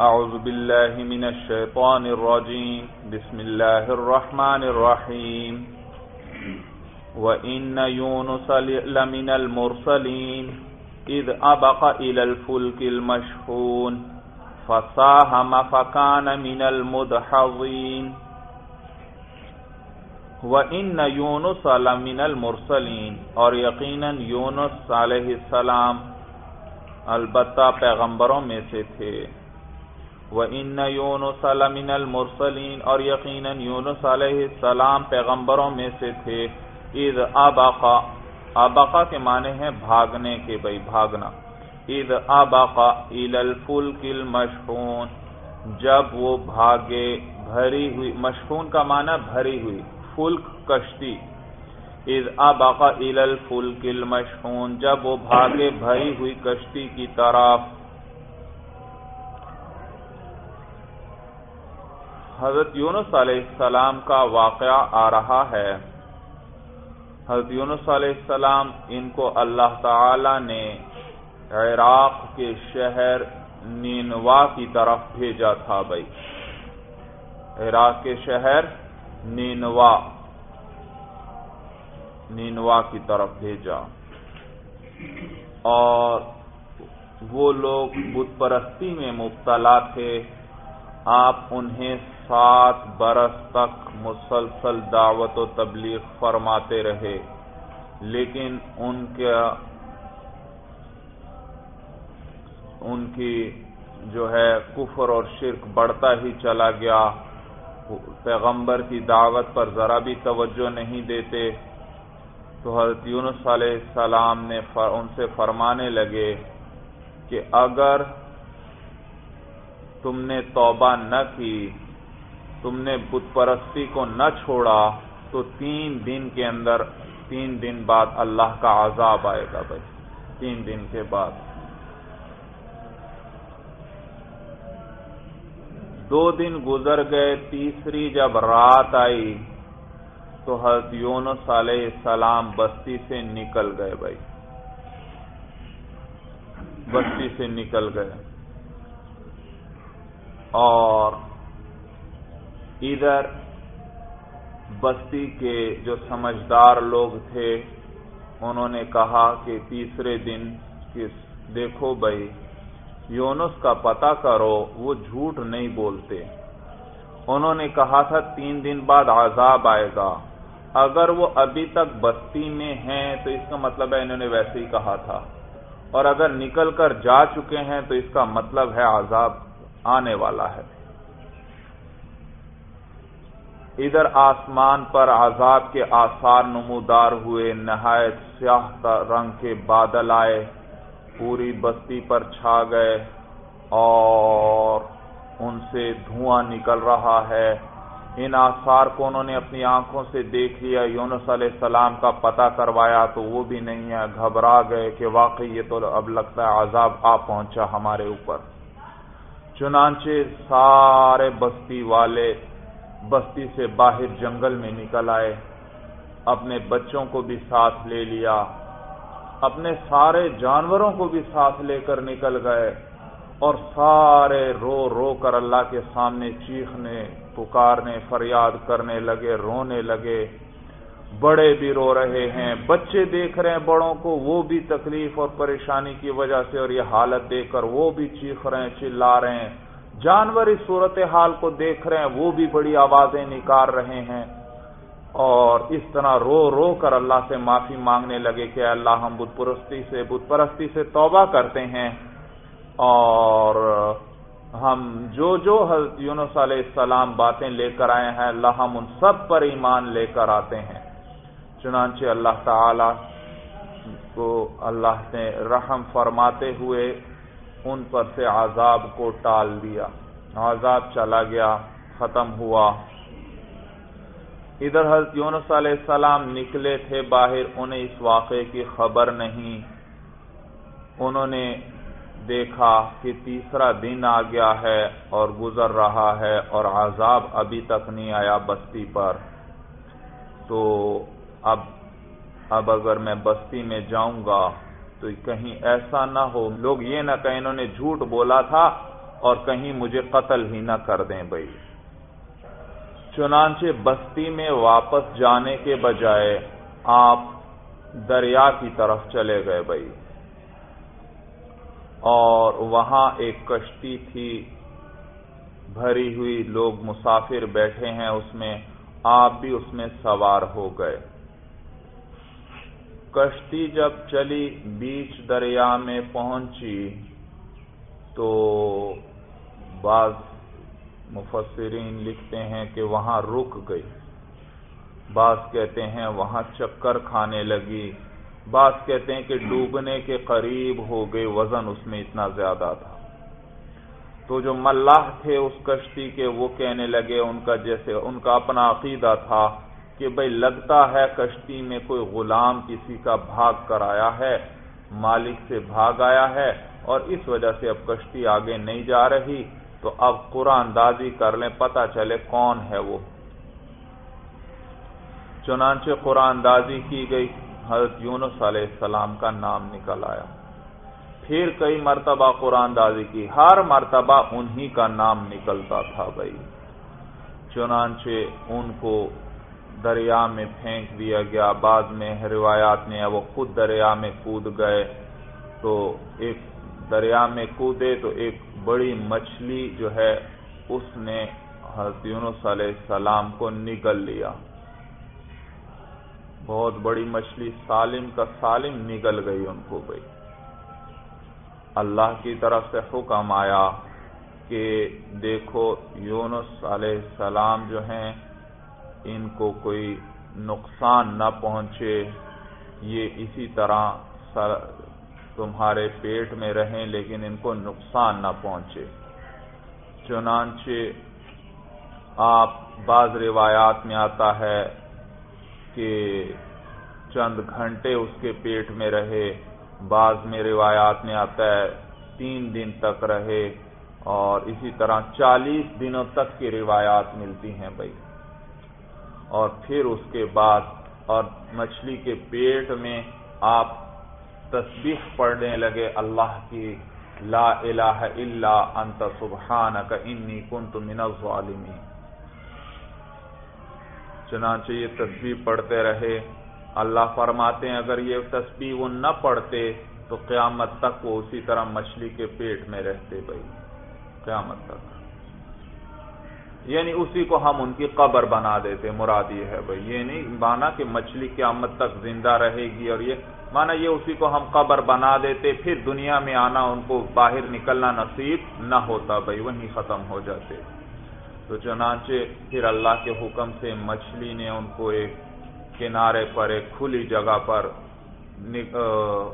أعوذ بالله من الشيطان الرجيم. بسم الله الرحمن الرحيم. وإن يونس لمن المرسلين. إذ أبق إلى الفلك المشحون. فصاهم فكان من المدحضين. وَإِنَّ يُونُسَ لَمِنَ الْمُرْسَلِينَ. اور یقیناً یونس علیہ السلام البتہ پیغمبروں میں سے تھے. وَإِنَّ يُونُسَ لَمِنَ الْمُرْسَلِينَ، اور یقیناً یونس علیہ السلام پیغمبروں میں سے تھے۔ اِذْ أَبَقَ أَبَقَ کے معنی ہیں بھاگنے کے بھئی بھاگنا۔ اِذْ أَبَقَ إِلَى الْفُلْكِ الْمَشْحُونَ، جب وہ بھاگے، بھری ہوئی، مشحون کا معنی بھری ہوئی، فلک کشتی۔ اذ ابقا الى الفلک المشحون، جب وہ بھاگے، بھری ہوئی کشتی کی طرف حضرت یونس علیہ السلام کا واقعہ آ رہا ہے۔ حضرت یونس علیہ السلام ان کو اللہ تعالی نے عراق کے شہر نینوا کی طرف بھیجا تھا بھائی۔ عراق کے شہر نینوا۔ نینوا کی طرف بھیجا۔ اور وہ لوگ بت پرستی میں مبتلا تھے۔ آپ انہیں سات برس تک مسلسل دعوت و تبلیغ فرماتے رہے، لیکن ان کا ان کی جو ہے کفر اور شرک بڑھتا ہی چلا گیا۔ پیغمبر کی دعوت پر ذرا بھی توجہ نہیں دیتے۔ تو حضرت یونس علیہ السلام نے ان سے فرمانے لگے کہ اگر تم نے توبہ نہ کی تم نے بت پرستی کو نہ چھوڑا، تو تین دن کے اندر، تین دن بعد اللہ کا عذاب آئے گا بھائی۔ تین دن کے بعد۔ دو دن گزر گئے، تیسری جب رات آئی، تو حضرت یونس علیہ السلام بستی سے نکل گئے بھائی۔ بستی سے نکل گئے۔ اور ادھر بستی کے جو سمجھدار لوگ تھے، انہوں نے کہا کہ تیسرے دن دیکھو بھائی، یونس کا پتہ کرو، وہ جھوٹ نہیں بولتے۔ انہوں نے کہا تھا، تین دن بعد عذاب آئے گا۔ اگر وہ ابھی تک بستی میں ہیں، تو اس کا مطلب ہے انہوں نے ویسے ہی کہا تھا۔ اور اگر نکل کر جا چکے ہیں، تو اس کا مطلب ہے عذاب آنے والا ہے۔ ادھر آسمان پر عذاب کے آثار نمودار ہوئے، نہایت سیاہ رنگ کے بادل آئے، پوری بستی پر چھا گئے اور ان سے دھواں نکل رہا ہے۔ ان آثار کو انہوں نے اپنی آنکھوں سے دیکھ لیا، یونس علیہ السلام کا پتہ کروایا تو وہ بھی نہیں ہے، گھبرا گئے کہ واقعی یہ تو اب لگتا ہے عذاب آ پہنچا ہمارے اوپر۔ چنانچہ سارے بستی والے بستی سے باہر جنگل میں نکل آئے، اپنے بچوں کو بھی ساتھ لے لیا، اپنے سارے جانوروں کو بھی ساتھ لے کر نکل گئے اور سارے رو رو کر اللہ کے سامنے چیخنے، پکارنے، فریاد کرنے لگے، رونے لگے۔ بڑے بھی رو رہے ہیں، بچے دیکھ رہے ہیں بڑوں کو، وہ بھی تکلیف اور پریشانی کی وجہ سے اور یہ حالت دیکھ کر وہ بھی چیخ رہے ہیں، چلا رہے ہیں۔ جانور اس صورت حال کو دیکھ رہے ہیں، وہ بھی بڑی آوازیں نکال رہے ہیں۔ اور اس طرح رو رو کر اللہ سے معافی مانگنے لگے کہ اللہ، ہم بت پرستی سے، بت پرستی سے توبہ کرتے ہیں۔ اور ہم جو جو حضرت یونس علیہ السلام باتیں لے کر آئے ہیں، اللہ ہم ان سب پر ایمان لے کر آتے ہیں۔ چنانچہ اللہ تعالی کو اللہ نے رحم فرماتے ہوئے ان پر سے عذاب کو ٹال دیا۔ عذاب چلا گیا، ختم ہوا۔ ادھر حضرت یونس علیہ السلام نکلے تھے، باہر انہیں اس واقعے کی خبر نہیں۔ انہوں نے دیکھا کہ تیسرا دن آ گیا ہے اور گزر رہا ہے اور عذاب ابھی تک نہیں آیا بستی پر۔ تو اب اب اگر میں بستی میں جاؤں گا تو کہیں ایسا نہ ہو۔ لوگ یہ نہ کہیں انہوں نے جھوٹ بولا تھا اور کہیں مجھے قتل ہی نہ کر دیں بھائی۔ چنانچہ بستی میں واپس جانے کے بجائے آپ دریا کی طرف چلے گئے بھائی۔ اور وہاں ایک کشتی تھی، بھری ہوئی لوگ مسافر بیٹھے ہیں، اس میں آپ بھی اس میں سوار ہو گئے۔ کشتی جب چلی بیچ دریا میں پہنچی تو بعض مفسرین لکھتے ہیں کہ وہاں رک گئی۔ بعض کہتے ہیں وہاں چکر کھانے لگی۔ بعض کہتے ہیں کہ ڈوبنے کے قریب ہو گئے وزن اس میں اتنا زیادہ تھا۔ تو جو ملاح تھے اس کشتی کے، وہ کہنے لگے ان کا جیسے ان کا اپنا عقیدہ تھا۔ کہ بھئی لگتا ہے کشتی میں کوئی غلام کسی کا بھاگ کر آیا ہے، مالک سے بھاگ آیا ہے اور اس وجہ سے اب کشتی آگے نہیں جا رہی، تو اب قرآن دازی کر لیں پتا چلے کون ہے وہ۔ چنانچہ قرآن دازی کی گئی، حضرت یونس علیہ السلام کا نام نکل آیا۔ پھر کئی مرتبہ قرآن دازی کی، ہر مرتبہ انہی کا نام نکلتا تھا بھائی چنانچہ ان کو دریا میں پھینک دیا گیا۔ بعد میں روایات میں وہ خود دریا میں کود گئے۔ تو ایک دریا میں کودے تو ایک بڑی مچھلی جو ہے، اس نے حضرت یونس علیہ السلام کو نگل لیا۔ بہت بڑی مچھلی، سالم کا سالم نگل گئی ان کو گئی اللہ کی طرف سے حکم آیا کہ دیکھو، یونس علیہ السلام جو ہیں ان کو کوئی نقصان نہ پہنچے، یہ اسی طرح تمہارے پیٹ میں رہیں لیکن ان کو نقصان نہ پہنچے۔ چنانچہ آپ بعض روایات میں آتا ہے کہ چند گھنٹے اس کے پیٹ میں رہے، بعض میں روایات میں آتا ہے تین دن تک رہے اور اسی طرح چالیس دنوں تک کی روایات ملتی ہیں بھائی۔ اور پھر اس کے بعد اور مچھلی کے پیٹ میں آپ تسبیح پڑھنے لگے، اللہ کی لا الہ الا انت سبحانک انی کنت من الظالمین۔ چنانچہ یہ تسبیح پڑھتے رہے۔ اللہ فرماتے ہیں، اگر یہ تسبیح وہ نہ پڑھتے تو قیامت تک وہ اسی طرح مچھلی کے پیٹ میں رہتے بھائی۔ قیامت تک۔ یعنی اسی کو ہم ان کی قبر بنا دیتے، مراد یہ ہے بھائی۔ یہ نہیں، مانا کہ مچھلی قیامت تک زندہ رہے گی اور یہ، مانا یہ اسی کو ہم قبر بنا دیتے، پھر دنیا میں آنا، ان کو باہر نکلنا نصیب نہ ہوتا بھائی وہیں ختم ہو جاتے۔ تو چنانچہ پھر اللہ کے حکم سے مچھلی نے ان کو ایک کنارے پر، ایک کھلی جگہ پر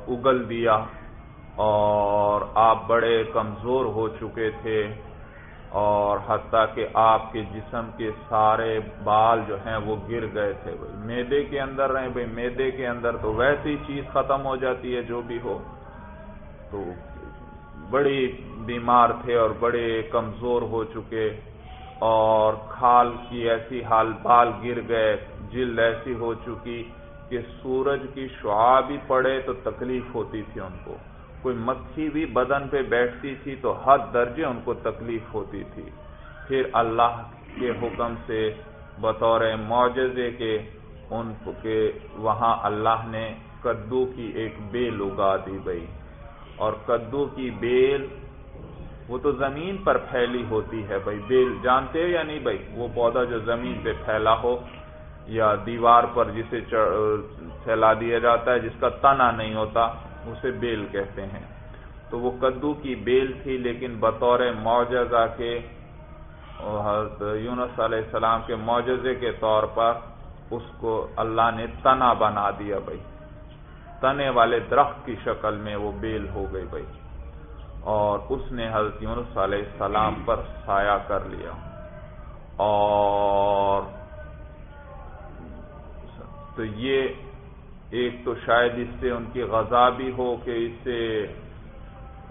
اگل دیا اور آپ بڑے کمزور ہو چکے تھے۔ اور حتیٰ کہ آپ کے جسم کے سارے بال جو ہیں وہ گر گئے تھے۔ بھائی، میدے کے اندر رہے بھائی، میدے کے اندر تو ویسی چیز ختم ہو جاتی ہے جو بھی ہو۔ تو بڑی بیمار تھے اور بڑے کمزور ہو چکے اور کھال کی ایسی حال، بال گر گئے، جلد ایسی ہو چکی کہ سورج کی شعا بھی پڑے تو تکلیف ہوتی تھی ان کو۔ کوئی مکھی بھی بدن پہ بیٹھتی تھی تو حد درجے ان کو تکلیف ہوتی تھی۔ پھر اللہ کے حکم سے بطور معجزے کے ان کے وہاں اللہ نے کدو کی ایک بیل اگا دی گئی اور کدو کی بیل وہ تو زمین پر پھیلی ہوتی ہے بھائی۔ بیل جانتے ہو یا نہیں بھائی؟ وہ پودا جو زمین پہ پھیلا ہو یا دیوار پر جسے پھیلا دیا جاتا ہے، جس کا تنا نہیں ہوتا اسے بیل کہتے ہیں۔ تو وہ کدو کی بیل تھی، لیکن بطور معجزہ کے، حضرت یونس علیہ السلام کے معجزے کے طور پر اس کو اللہ نے تنا بنا دیا بھائی۔ تنے والے درخت کی شکل میں وہ بیل ہو گئی بھائی۔ اور اس نے حضرت یونس علیہ السلام پر سایہ کر لیا۔ اور تو یہ ایک تو شاید اس سے ان کی غذا بھی ہو کہ اس سے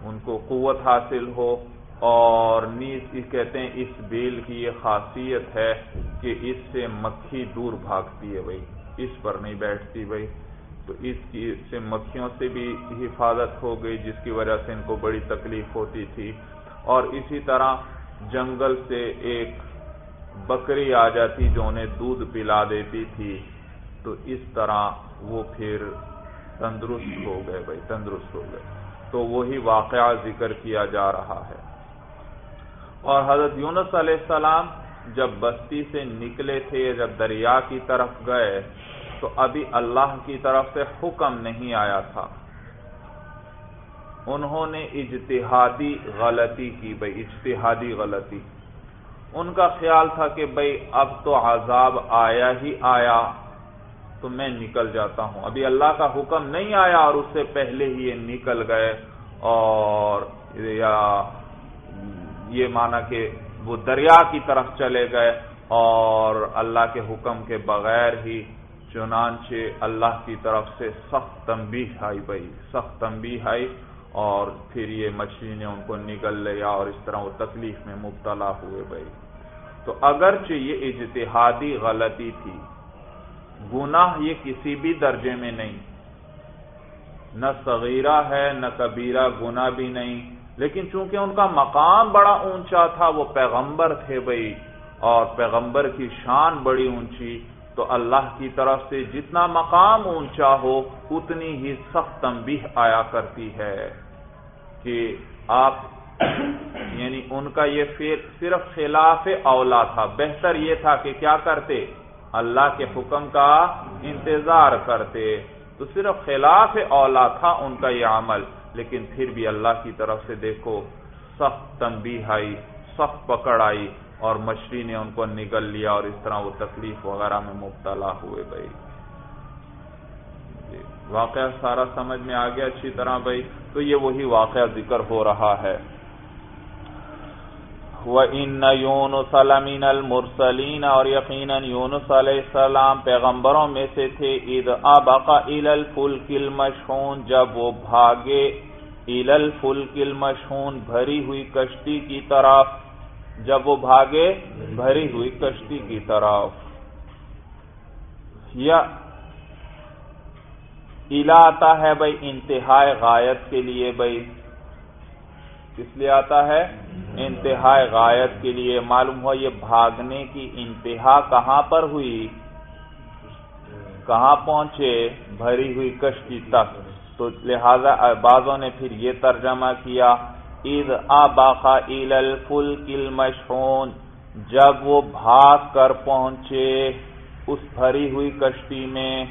ان کو قوت حاصل ہو اور نیز کہتے ہیں اس بیل کی یہ خاصیت ہے کہ اس سے مکھی دور بھاگتی ہے بھائی، اس پر نہیں بیٹھتی بھائی۔ تو اس کی سے مکھیوں سے بھی حفاظت ہو گئی، جس کی وجہ سے ان کو بڑی تکلیف ہوتی تھی۔ اور اسی طرح جنگل سے ایک بکری آ جاتی جو انہیں دودھ پلا دیتی تھی۔ تو اس طرح وہ پھر تندرست ہو گئے بھائی، تندرست ہو گئے۔ تو وہی واقعہ ذکر کیا جا رہا ہے۔ اور حضرت یونس علیہ السلام جب بستی سے نکلے تھے، جب دریا کی طرف گئے، تو ابھی اللہ کی طرف سے حکم نہیں آیا تھا۔ انہوں نے اجتہادی غلطی کی بھائی، اجتہادی غلطی۔ ان کا خیال تھا کہ بھائی، اب تو عذاب آیا ہی آیا۔ تو میں نکل جاتا ہوں۔ ابھی اللہ کا حکم نہیں آیا اور اس سے پہلے ہی یہ نکل گئے اور یا یہ مانا کہ وہ دریا کی طرف چلے گئے اور اللہ کے حکم کے بغیر ہی چنانچہ اللہ کی طرف سے سخت تنبیہ آئی بھائی، سخت تنبیہ آئی اور پھر یہ مچھلی نے ان کو نگل لیا اور اس طرح وہ تکلیف میں مبتلا ہوئے بھائی۔ تو اگرچہ یہ اجتہادی غلطی تھی گناہ یہ کسی بھی درجے میں نہیں۔ نہ صغیرہ ہے، نہ کبیرہ، گناہ بھی نہیں۔ لیکن چونکہ ان کا مقام بڑا اونچا تھا، وہ پیغمبر تھے بھائی اور پیغمبر کی شان بڑی اونچی، تو اللہ کی طرف سے جتنا مقام اونچا ہو، اتنی ہی سخت تنبیہ آیا کرتی ہے کہ آپ یعنی ان کا یہ صرف خلاف اولا تھا۔ بہتر یہ تھا کہ کیا کرتے؟ اللہ کے حکم کا انتظار کرتے۔ تو صرف خلاف اولا تھا ان کا یہ عمل، لیکن پھر بھی اللہ کی طرف سے دیکھو، سخت تنبیہ آئی، سخت پکڑ آئی، اور مچھلی نے ان کو نگل لیا، اور اس طرح وہ تکلیف وغیرہ میں مبتلا ہوئے بھائی۔ جی، واقعہ سارا سمجھ میں آ گیا اچھی طرح بھائی۔ تو یہ وہی واقعہ ذکر ہو رہا ہے۔ ان یونس سلامین المرسلین اور یقیناً یونس علیہ السلام پیغمبروں میں سے تھے۔ عید آبقا ال الفلک المشحون، جب وہ بھاگے ال الفلک المشحون، بھری ہوئی کشتی کی طرف، جب وہ بھاگے بھری ہوئی کشتی کی طرف۔ یا الا آتا ہے بھائی انتہائی غایت کے لیے بھائی کس لیے آتا ہے؟ انتہائی غایت کے لیے معلوم ہوا یہ بھاگنے کی انتہا کہاں پر ہوئی؟ کہاں پہنچے؟ بھری ہوئی کشتی تک۔ تو لہذا بعضوں نے پھر یہ ترجمہ کیا عید آباخا الفل کل مشہون جب وہ بھاگ کر پہنچے اس بھری ہوئی کشتی میں،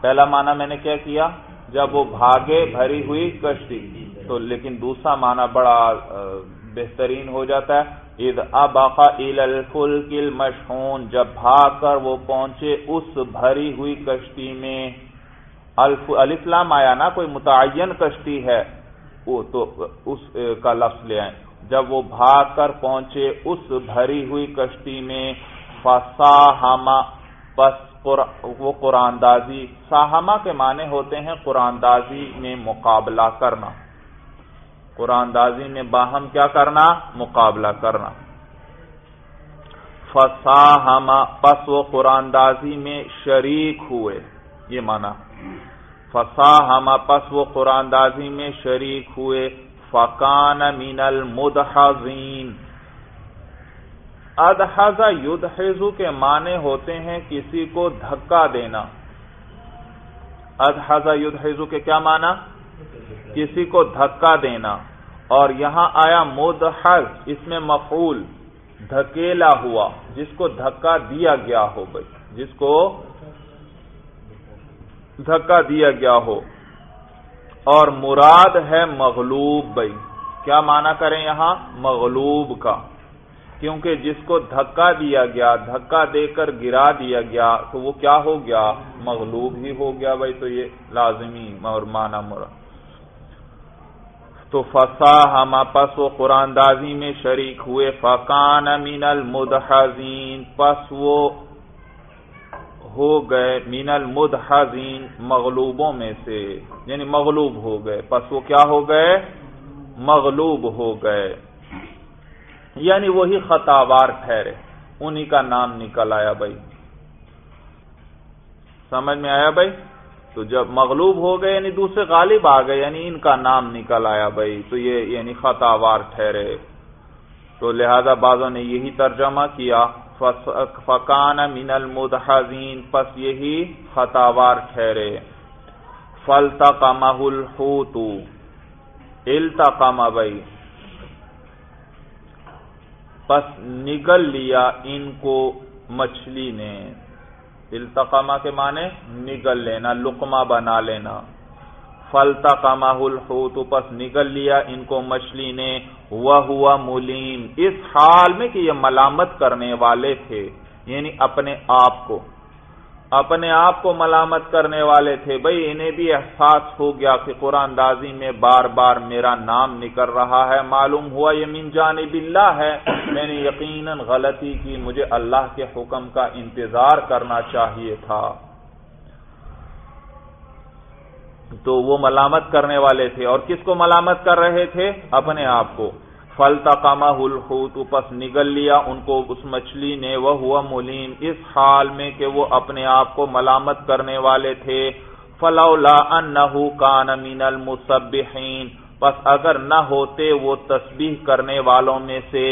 پہلا معنی میں نے کیا کیا؟ جب وہ بھاگے بھری ہوئی کشتی۔ تو لیکن دوسرا معنی بڑا بہترین ہو جاتا ہے۔ عید اباقا عید الفل جب بھاگ کر وہ پہنچے اس بھری ہوئی کشتی میں۔ الفلام آیا نا، کوئی متعین کشتی ہے۔ وہ تو اس کا لفظ لے آئیں۔ جب وہ بھاگ کر پہنچے اس بھری ہوئی کشتی میں فساہما پس وہ قرآن دازی۔ ساہما کے معنی ہوتے ہیں قرآن دازی میں مقابلہ کرنا۔ قرآن دازی میں باہم کیا کرنا؟ مقابلہ کرنا۔ فساہما پس وہ قرآن دازی میں شریک ہوئے۔ یہ مانا فساہما پس وہ قرآن دازی میں شریک ہوئے۔ فکان من المدحزین ادحزا یدحزو کے معنی ہوتے ہیں کسی کو دھکا دینا۔ ادحزا یدحزو کے کیا معنی؟ کسی کو دھکا دینا۔ اور یہاں آیا مدحز اس میں مفعول، دھکیلا ہوا، جس کو دھکا دیا گیا ہو بھائی، جس کو دھکا دیا گیا ہو۔ اور مراد ہے مغلوب بھائی۔ کیا مانا کریں یہاں؟ مغلوب کا۔ کیونکہ جس کو دھکا دیا گیا، دھکا دے کر گرا دیا گیا، تو وہ کیا ہو گیا؟ مغلوب ہی ہو گیا بھائی، تو یہ لازمی اور مانا مراد۔ تو فسا ہم پس و قرآن دازی میں شریک ہوئے فقان مین المدحزین، پس وہ ہو گئے مین المدحزین مغلوبوں میں سے یعنی مغلوب ہو گئے۔ پس وہ کیا ہو گئے؟ مغلوب ہو گئے۔ یعنی وہی خطاوار ٹھہرے۔ انہی کا نام نکل آیا بھائی۔ سمجھ میں آیا بھائی؟ تو جب مغلوب ہو گئے یعنی دوسرے غالب آ گئے یعنی ان کا نام نکل آیا بھائی، تو یہ یعنی خطا وار ٹھہرے۔ تو لہذا بعضوں نے یہی ترجمہ کیا فکان من المدحزین پس یہی خطاوار ٹھہرے۔ فلتقمہ الحوت التقم بھائی۔ پس نگل لیا ان کو مچھلی نے۔ التقامہ کے معنی نگل لینا، لقمہ بنا لینا۔ فلتقمہ الحوت، پس نگل لیا ان کو مچھلی نے۔ وہ ہوا ملیم۔ اس حال میں کہ یہ ملامت کرنے والے تھے یعنی اپنے آپ کو۔ اپنے آپ کو ملامت کرنے والے تھے۔ بھائی انہیں بھی احساس ہو گیا کہ قرآن دازی میں بار بار میرا نام نکل رہا ہے۔ معلوم ہوا یہ من جانب اللہ ہے۔ میں نے یقیناً غلطی کی۔ مجھے اللہ کے حکم کا انتظار کرنا چاہیے تھا۔ تو وہ ملامت کرنے والے تھے۔ اور کس کو ملامت کر رہے تھے؟ اپنے آپ کو۔ فل تقامہ الحوت، پس نگل لیا ان کو اس مچھلی نے وہ ہوا ملیم اس حال میں کہ وہ اپنے آپ کو ملامت کرنے والے تھے، فلولا انہو کان من المصبحین پس اگر نہ ہوتے وہ تسبیح کرنے والوں میں سے،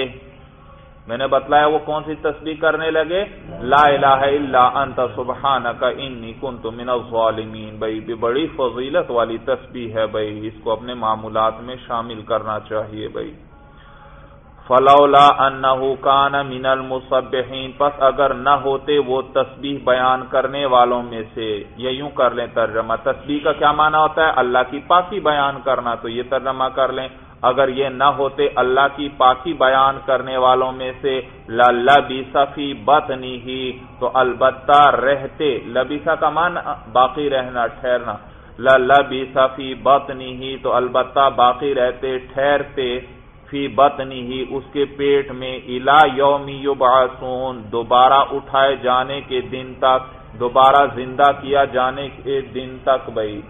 میں نے بتلایا وہ کون سی تسبیح کرنے لگے، لا الہ الا انت سبحانک انی کنت من الظالمین بھائی بھی بڑی فضیلت والی تسبیح ہے بھائی، اس کو اپنے معمولات میں شامل کرنا چاہیے بھائی. فلولا انہو کان من المصبحین، پس اگر نہ ہوتے وہ تسبیح بیان کرنے والوں میں سے۔ یہ یوں کر لیں ترجمہ۔ تسبیح کا کیا معنی ہوتا ہے؟ اللہ کی پاکی بیان کرنا، تو یہ ترجمہ کر لیں۔ اگر یہ نہ ہوتے اللہ کی پاکی بیان کرنے والوں میں سے لبیسا فی بطنی ہی تو البتہ رہتے۔ لبیسا کا مان باقی رہنا، ٹھہرنا۔ لبیسا فی بطنی ہی تو البتہ باقی رہتے، ٹھہرتے۔ فی بطنی ہی اس کے پیٹ میں الا یومی یبعثون، دوبارہ اٹھائے جانے کے دن تک، دوبارہ زندہ کیا جانے کے دن تک بھائی۔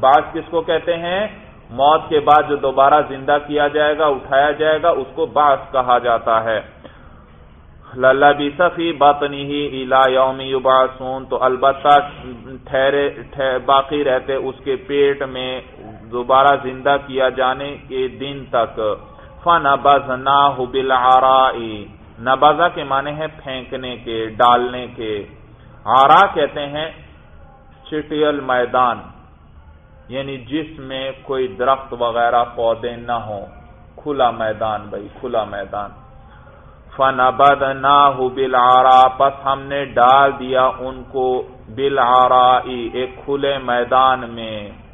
بعض کس کو کہتے ہیں؟ موت کے بعد جو دوبارہ زندہ کیا جائے گا، اٹھایا جائے گا، اس کو باس کہا جاتا ہے۔ للہ صفی بطنی ہی الا یوم یبعثون تو البتہ ٹھہرے باقی رہتے اس کے پیٹ میں دوبارہ زندہ کیا جانے کے دن تک۔ فنبذناہ بالعرائی نبذہ کے معنی ہے پھینکنے کے، ڈالنے کے۔ آرا کہتے ہیں چٹیل میدان یعنی جس میں کوئی درخت وغیرہ پودے نہ ہوں۔ کھلا میدان بھائی، کھلا میدان۔ فنبذناہ بالعرا پس ہم نے ڈال دیا ان کو بالعرائی ایک کھلے میدان میں۔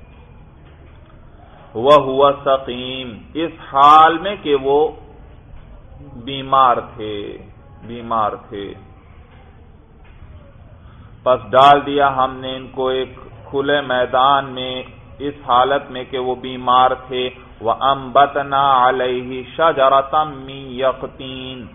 وہ ہوا سقیم، اس حال میں کہ وہ بیمار تھے بیمار تھے۔ پس ڈال دیا ہم نے ان کو ایک کھلے میدان میں، اس حالت میں کہ وہ بیمار تھے۔ وہ امبتنا علیہ شجرتم یقین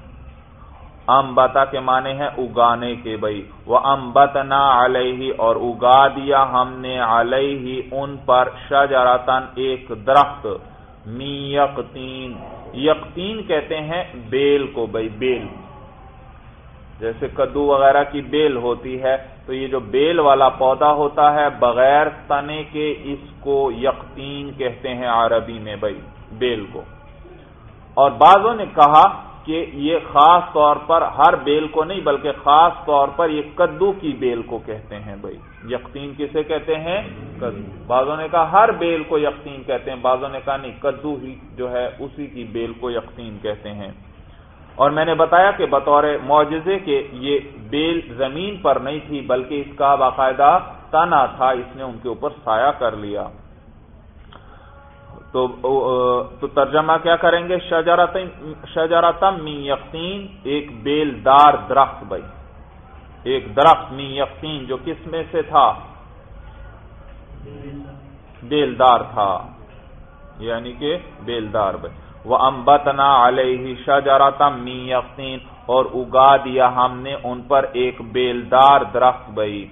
امبتا کے معنی ہے اگانے کے بھائی۔ وہ امبتنا علیہ اور اگا دیا ہم نے علیہ ان پر شجرتن ایک درخت۔ می یقین یقین کہتے ہیں بیل کو بھائی، بیل۔ جیسے کدو وغیرہ کی بیل ہوتی ہے، تو یہ جو بیل والا پودا ہوتا ہے، بغیر تنے کے اس کو یقین کہتے ہیں عربی میں بھائی، بیل کو۔ اور بعضوں نے کہا کہ یہ خاص طور پر ہر بیل کو نہیں، بلکہ خاص طور پر یہ کدو کی بیل کو کہتے ہیں بھائی۔ یقین کسے کہتے ہیں؟ کدو۔ بعضوں نے کہا ہر بیل کو یقین کہتے ہیں، بعضوں نے کہا نہیں، کدو ہی جو ہے اسی کی بیل کو یقین کہتے ہیں۔ اور میں نے بتایا کہ بطور معجزے کے یہ بیل زمین پر نہیں تھی، بلکہ اس کا باقاعدہ تنا تھا، اس نے ان کے اوپر سایہ کر لیا۔ تو تو ترجمہ کیا کریں گے؟ شجرتم می یقین ایک بیل دار درخت بھائی. ایک درخت می یقین جو کس میں سے تھا؟ بیلدار تھا. یعنی کہ بیلدار بھائی. وہ امبتنا علیہ شجرتم می یقین اور اگا دیا ہم نے ان پر ایک بیلدار درخت بھائی.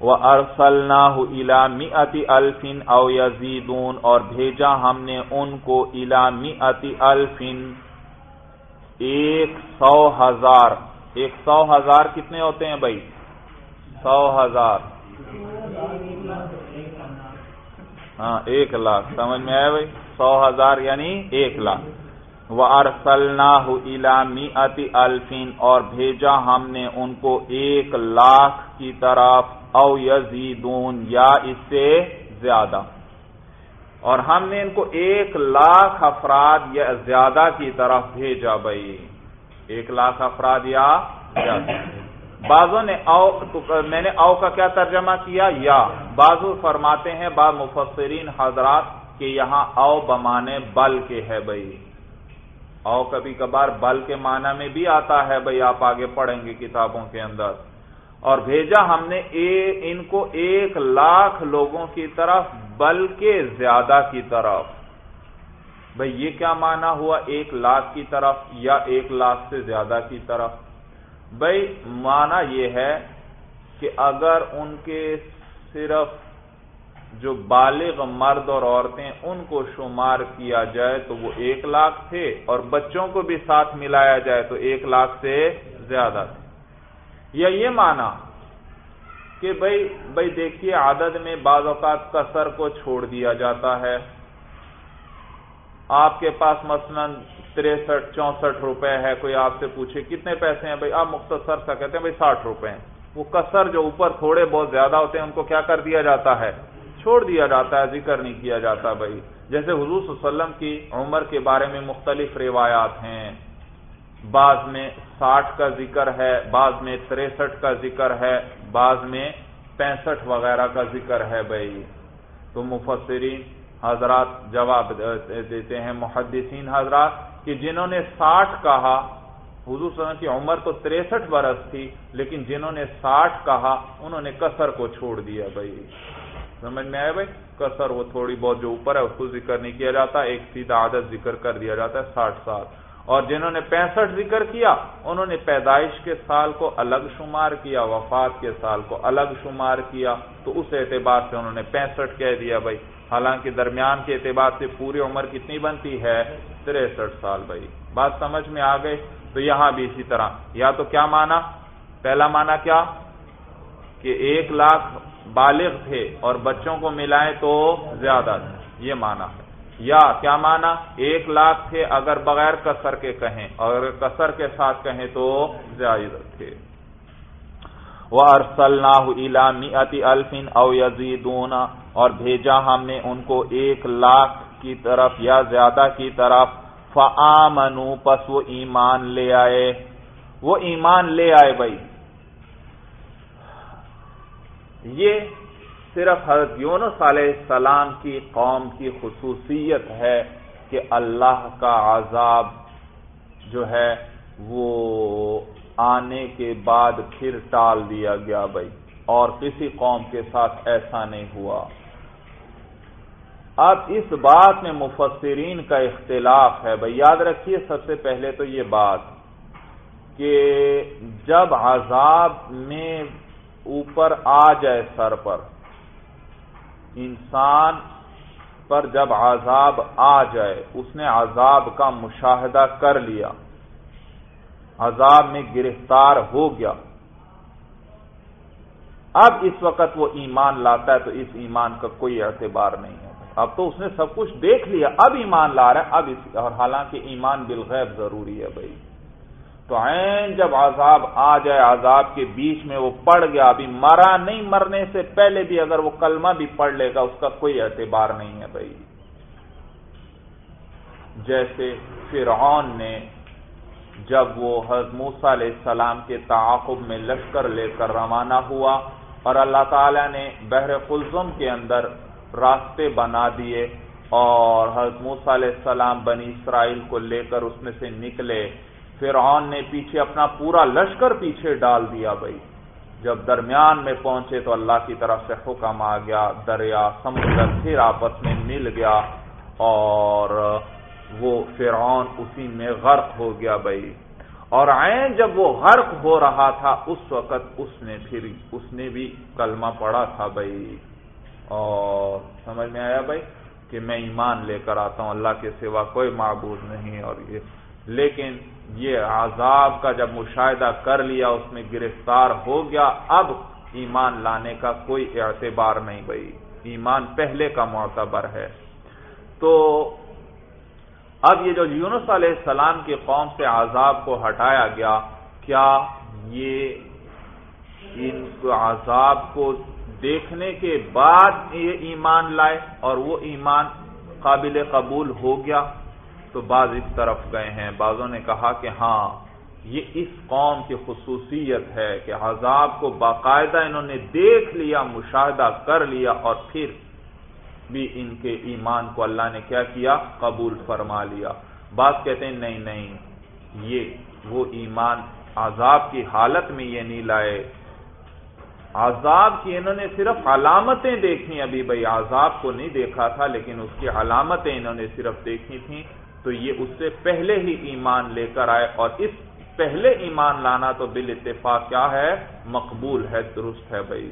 وہ الامی اتی الفن او یزیدون اور بھیجا ہم نے ان کو الامی اتی الفن ایک سو ہزار۔ ایک سو ہزار کتنے ہوتے ہیں بھائی؟ سو ہزار۔ ہاں ایک لاکھ۔ سمجھ میں آئے بھائی؟ سو ہزار یعنی ایک لاکھ۔ وہ ارسلامی اتی الفین اور بھیجا ہم نے ان کو ایک لاکھ کی طرف او یزیدون، یا اس سے زیادہ۔ اور ہم نے ان کو ایک لاکھ افراد یا زیادہ کی طرف بھیجا بھائی۔ ایک لاکھ افراد یا زیادہ۔ بعضوں نے او، میں نے او کا کیا ترجمہ کیا؟ یا۔ بعضو فرماتے ہیں، بعض مفسرین حضرات کہ یہاں او بمانے بل کے ہے بھائی۔ او کبھی کبھار بل کے معنی میں بھی آتا ہے بھائی آپ آگے پڑھیں گے کتابوں کے اندر۔ اور بھیجا ہم نے ان کو ایک لاکھ لوگوں کی طرف، بلکہ زیادہ کی طرف۔ بھائی یہ کیا معنی ہوا؟ ایک لاکھ کی طرف یا ایک لاکھ سے زیادہ کی طرف؟ بھائی معنی یہ ہے کہ اگر ان کے صرف جو بالغ مرد اور عورتیں ان کو شمار کیا جائے تو وہ ایک لاکھ تھے اور بچوں کو بھی ساتھ ملایا جائے تو ایک لاکھ سے زیادہ تھے۔ یا یہ مانا کہ بھائی بھائی دیکھیے عدد میں بعض اوقات کسر کو چھوڑ دیا جاتا ہے۔ آپ کے پاس مثلا تریسٹھ، چونسٹھ روپے ہے، کوئی آپ سے پوچھے کتنے پیسے ہیں؟ بھائی آپ مختصر سا کہتے ہیں بھائی ساٹھ روپے ہیں۔ وہ کسر جو اوپر تھوڑے بہت زیادہ ہوتے ہیں، ان کو کیا کر دیا جاتا ہے؟ چھوڑ دیا جاتا ہے، ذکر نہیں کیا جاتا بھائی۔ جیسے حضور صلی اللہ علیہ وسلم کی عمر کے بارے میں مختلف روایات ہیں۔ بعض میں ساٹھ کا ذکر ہے، بعض میں تریسٹھ کا ذکر ہے، بعض میں پینسٹھ وغیرہ کا ذکر ہے بھائی۔ تو مفسرین حضرات جواب دیتے ہیں، محدثین حضرات، کہ جنہوں نے ساٹھ کہا، حضور صلی اللہ علیہ وسلم کی عمر تو تریسٹھ برس تھی، لیکن جنہوں نے ساٹھ کہا، انہوں نے کسر کو چھوڑ دیا بھائی۔ سمجھ میں آئے بھائی؟ کسر وہ تھوڑی بہت جو اوپر ہے اس کو ذکر نہیں کیا جاتا، ایک سیدھا عادت ذکر کر دیا جاتا ہے، ساٹھ سال۔ اور جنہوں نے پینسٹھ ذکر کیا، انہوں نے پیدائش کے سال کو الگ شمار کیا، وفات کے سال کو الگ شمار کیا۔ تو اس اعتبار سے انہوں نے پینسٹھ کہہ دیا بھائی۔ حالانکہ درمیان کے اعتبار سے پوری عمر کتنی بنتی ہے؟ تریسٹھ سال بھائی۔ بات سمجھ میں آ گئے تو یہاں بھی اسی طرح۔ یا تو کیا مانا؟ پہلا مانا کیا؟ کہ ایک لاکھ بالغ تھے اور بچوں کو ملائیں تو زیادہ تھے۔ یہ مانا ہے۔ یا کیا مانا ایک لاکھ تھے اگر بغیر کسر کے کہیں، اور کسر کے ساتھ کہیں تو زیادہ تھے۔ وہ ارسل الفین او یزیدون اور بھیجا ہم نے ان کو ایک لاکھ کی طرف یا زیادہ کی طرف۔ فآمنو پس وہ ایمان لے آئے۔ وہ ایمان لے آئے بھائی۔ یہ صرف حضرت یونس علیہ السلام کی قوم کی خصوصیت ہے کہ اللہ کا عذاب جو ہے وہ آنے کے بعد پھر ٹال دیا گیا بھائی، اور کسی قوم کے ساتھ ایسا نہیں ہوا۔ اب اس بات میں مفسرین کا اختلاف ہے۔ بھائی، یاد رکھیے سب سے پہلے تو یہ بات کہ جب عذاب میں اوپر آ جائے سر پر۔ انسان پر جب عذاب آ جائے، اس نے عذاب کا مشاہدہ کر لیا۔ عذاب میں گرفتار ہو گیا۔ اب اس وقت وہ ایمان لاتا ہے تو اس ایمان کا کوئی اعتبار نہیں ہے۔ اب تو اس نے سب کچھ دیکھ لیا، اب ایمان لا رہا ہے، اب اس اور حالانکہ ایمان بالغیب ضروری ہے بھائی۔ تو عین جب عذاب آ جائے، عذاب کے بیچ میں وہ پڑ گیا، ابھی مرا نہیں، مرنے سے پہلے بھی اگر وہ کلمہ بھی پڑھ لے گا، اس کا کوئی اعتبار نہیں ہے بھائی۔ جیسے فرعون نے جب وہ حضرت موسا علیہ السلام کے تعاقب میں لشکر لے کر روانہ ہوا اور اللہ تعالی نے بحر قلزم کے اندر راستے بنا دیے اور حضرت موسیٰ علیہ السلام بنی اسرائیل کو لے کر اس میں سے نکلے فرعون نے پیچھے اپنا پورا لشکر پیچھے ڈال دیا بھائی۔ جب درمیان میں پہنچے تو اللہ کی طرف سے حکم آ گیا، دریا، سمندر پھر آپس میں مل گیا اور وہ فرعون اسی میں غرق ہو گیا بھائی۔ اور عین جب وہ غرق ہو رہا تھا، اس وقت اس نے پھر، اس نے بھی کلمہ پڑا تھا بھائی۔ اور سمجھ میں آیا بھائی کہ میں ایمان لے کر آتا ہوں، اللہ کے سوا کوئی معبود نہیں اور یہ۔ لیکن یہ عذاب کا جب مشاہدہ کر لیا، اس میں گرفتار ہو گیا، اب ایمان لانے کا کوئی اعتبار نہیں بھائی۔ ایمان پہلے کا معتبر ہے۔ تو اب یہ جو یونس علیہ السلام کی قوم سے عذاب کو ہٹایا گیا، کیا یہ ان عذاب کو دیکھنے کے بعد یہ ایمان لائے اور وہ ایمان قابل قبول ہو گیا؟ تو بعض اس طرف گئے ہیں، بعضوں نے کہا کہ ہاں یہ اس قوم کی خصوصیت ہے کہ عذاب کو باقاعدہ انہوں نے دیکھ لیا، مشاہدہ کر لیا اور پھر بھی ان کے ایمان کو اللہ نے کیا کیا؟ قبول فرما لیا۔ بات کہتے ہیں، نہیں نہیں، یہ وہ ایمان عذاب کی حالت میں یہ نہیں لائے۔ عذاب کی انہوں نے صرف علامتیں دیکھی ابھی بھائی، عذاب کو نہیں دیکھا تھا، لیکن اس کی علامتیں انہوں نے صرف دیکھی تھیں۔ تو یہ اس سے پہلے ہی ایمان لے کر آئے اور اس پہلے ایمان لانا تو بال اتفاق کیا ہے؟ مقبول ہے، درست ہے بھائی۔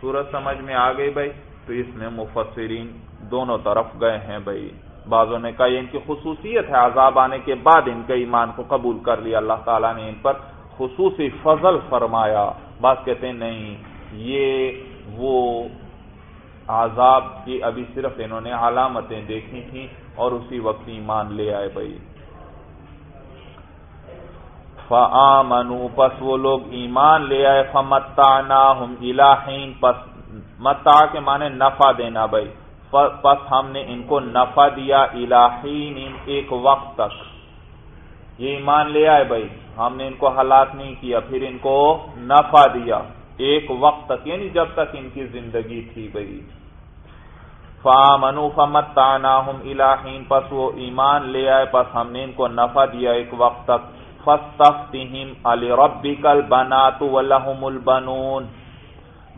سورج سمجھ میں آ گئی بھائی۔ تو اس میں مفسرین دونوں طرف گئے ہیں بھائی۔ بعضوں نے کہا یہ ان کی خصوصیت ہے۔ عذاب آنے کے بعد ان کے ایمان کو قبول کر لیا۔ اللہ تعالیٰ نے ان پر خصوصی فضل فرمایا۔ بات کہتے ہیں نہیں، یہ وہ عذاب کی ابھی صرف انہوں نے علامتیں دیکھی تھیں۔ اور اسی وقت ایمان لے آئے بھائی۔ فآمنو پس وہ لوگ ایمان لے آئے، فمتعناہم الہین پس متع کے معنی نفع دینا بھائی۔ پس ہم نے ان کو نفع دیا الہین ایک وقت تک۔ یہ ایمان لے آئے بھائی۔ ہم نے ان کو ہلاک نہیں کیا، پھر ان کو نفع دیا۔ ایک وقت تک یعنی جب تک ان کی زندگی تھی بھائی۔ فامنو فمتعناہم الہین پس وہ ایمان لے آئے، پس ہم نے ان کو نفع دیا ایک وقت تک۔ فستفتہم علی ربک البنات ولہم البنون۔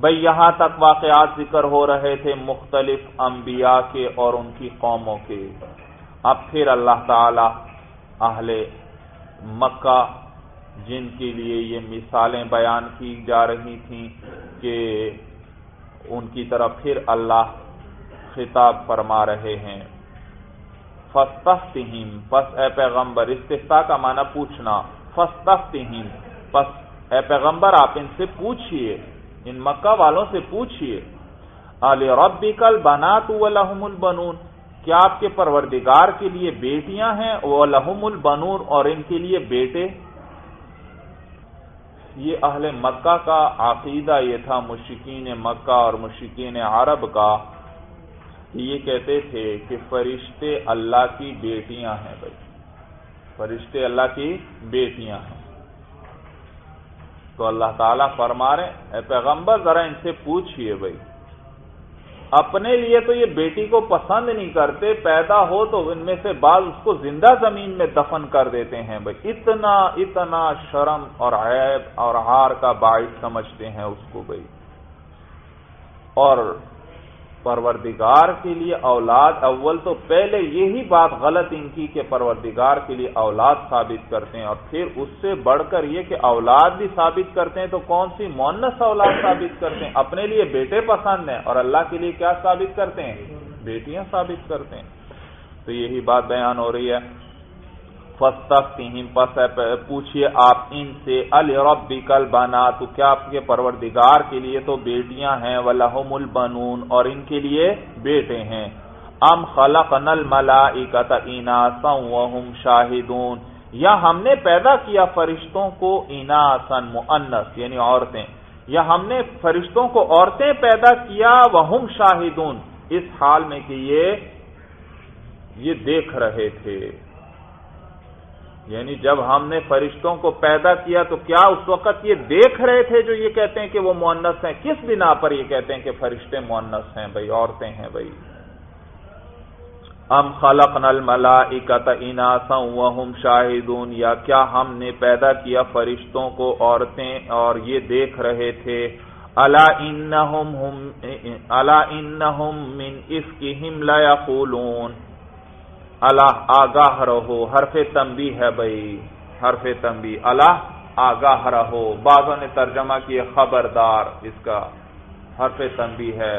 بھئی یہاں تک واقعات ذکر ہو رہے تھے مختلف انبیاء کے اور ان کی قوموں کے۔ اب پھر اللہ تعالی اہل مکہ، جن کے لیے یہ مثالیں بیان کی جا رہی تھیں کہ ان کی طرف پھر اللہ خطاب فرما رہے ہیں۔ فستفتہم پس اے پیغمبر استفتا کا معنی پوچھنا۔ فستفتہم پس اے پیغمبر، آپ ان سے پوچھئے، ان مکہ والوں سے پوچھئے۔ علی ربک البنات ولہم البنون، کیا آپ کے پروردگار کے لیے بیٹیاں ہیں؟ ولہم البنون، اور ان کے لیے بیٹے؟ یہ اہل مکہ کا عقیدہ یہ تھا مشکین مکہ اور مشکین عرب کا۔ یہ کہتے تھے کہ فرشتے اللہ کی بیٹیاں ہیں بھائی۔ فرشتے اللہ کی بیٹیاں ہیں۔ تو اللہ تعالیٰ فرما رہے اے پیغمبر، ذرا ان سے پوچھئے بھائی۔ اپنے لیے تو یہ بیٹی کو پسند نہیں کرتے، پیدا ہو تو ان میں سے بعض اس کو زندہ زمین میں دفن کر دیتے ہیں بھائی۔ اتنا اتنا شرم اور عیب اور ہار کا باعث سمجھتے ہیں اس کو بھائی۔ اور پروردگار کے لیے اولاد اول تو پہلے یہی بات غلط ان کی کہ پروردگار کے لیے اولاد ثابت کرتے ہیں اور پھر اس سے بڑھ کر یہ کہ اولاد بھی ثابت کرتے ہیں تو کون سی مونس اولاد ثابت کرتے ہیں؟ اپنے لیے بیٹے پسند ہیں اور اللہ کے لیے کیا ثابت کرتے ہیں؟ بیٹیاں ثابت کرتے ہیں۔ تو یہی بات بیان ہو رہی ہے۔ پس پوچھئے آپ ان سے کل بنا تو کیا آپ کے پروردگار کے لیے تو بیٹیاں ہیں؟ ولہم البنون، اور ان کے لیے بیٹے ہیں۔ ام خلقنا الملائکۃ اناسا وهم شاہدون۔ یا ہم نے پیدا کیا فرشتوں کو اناسا، مؤنث یعنی عورتیں۔ یا ہم نے فرشتوں کو عورتیں پیدا کیا وهم شاہدون۔ اس حال میں کہ یہ یہ دیکھ رہے تھے۔ یعنی جب ہم نے فرشتوں کو پیدا کیا تو کیا اس وقت یہ دیکھ رہے تھے جو یہ کہتے ہیں کہ وہ مونس ہیں؟ کس بنا پر یہ کہتے ہیں کہ فرشتے مونس ہیں بھائی؟ عورتیں ہیں بھائی۔ ام خلق نل ملا وهم شاہدون۔ یا کیا ہم نے پیدا کیا فرشتوں کو عورتیں اور یہ دیکھ رہے تھے؟ اللہ انہم من اسکہم لا یقولون اللہ آگاہ رہو، حرف تنبی ہے بھائی، حرف تنبی اللہ آگاہ رہو۔ بعضوں نے ترجمہ کیا خبردار، اس کا حرف تنبی ہے۔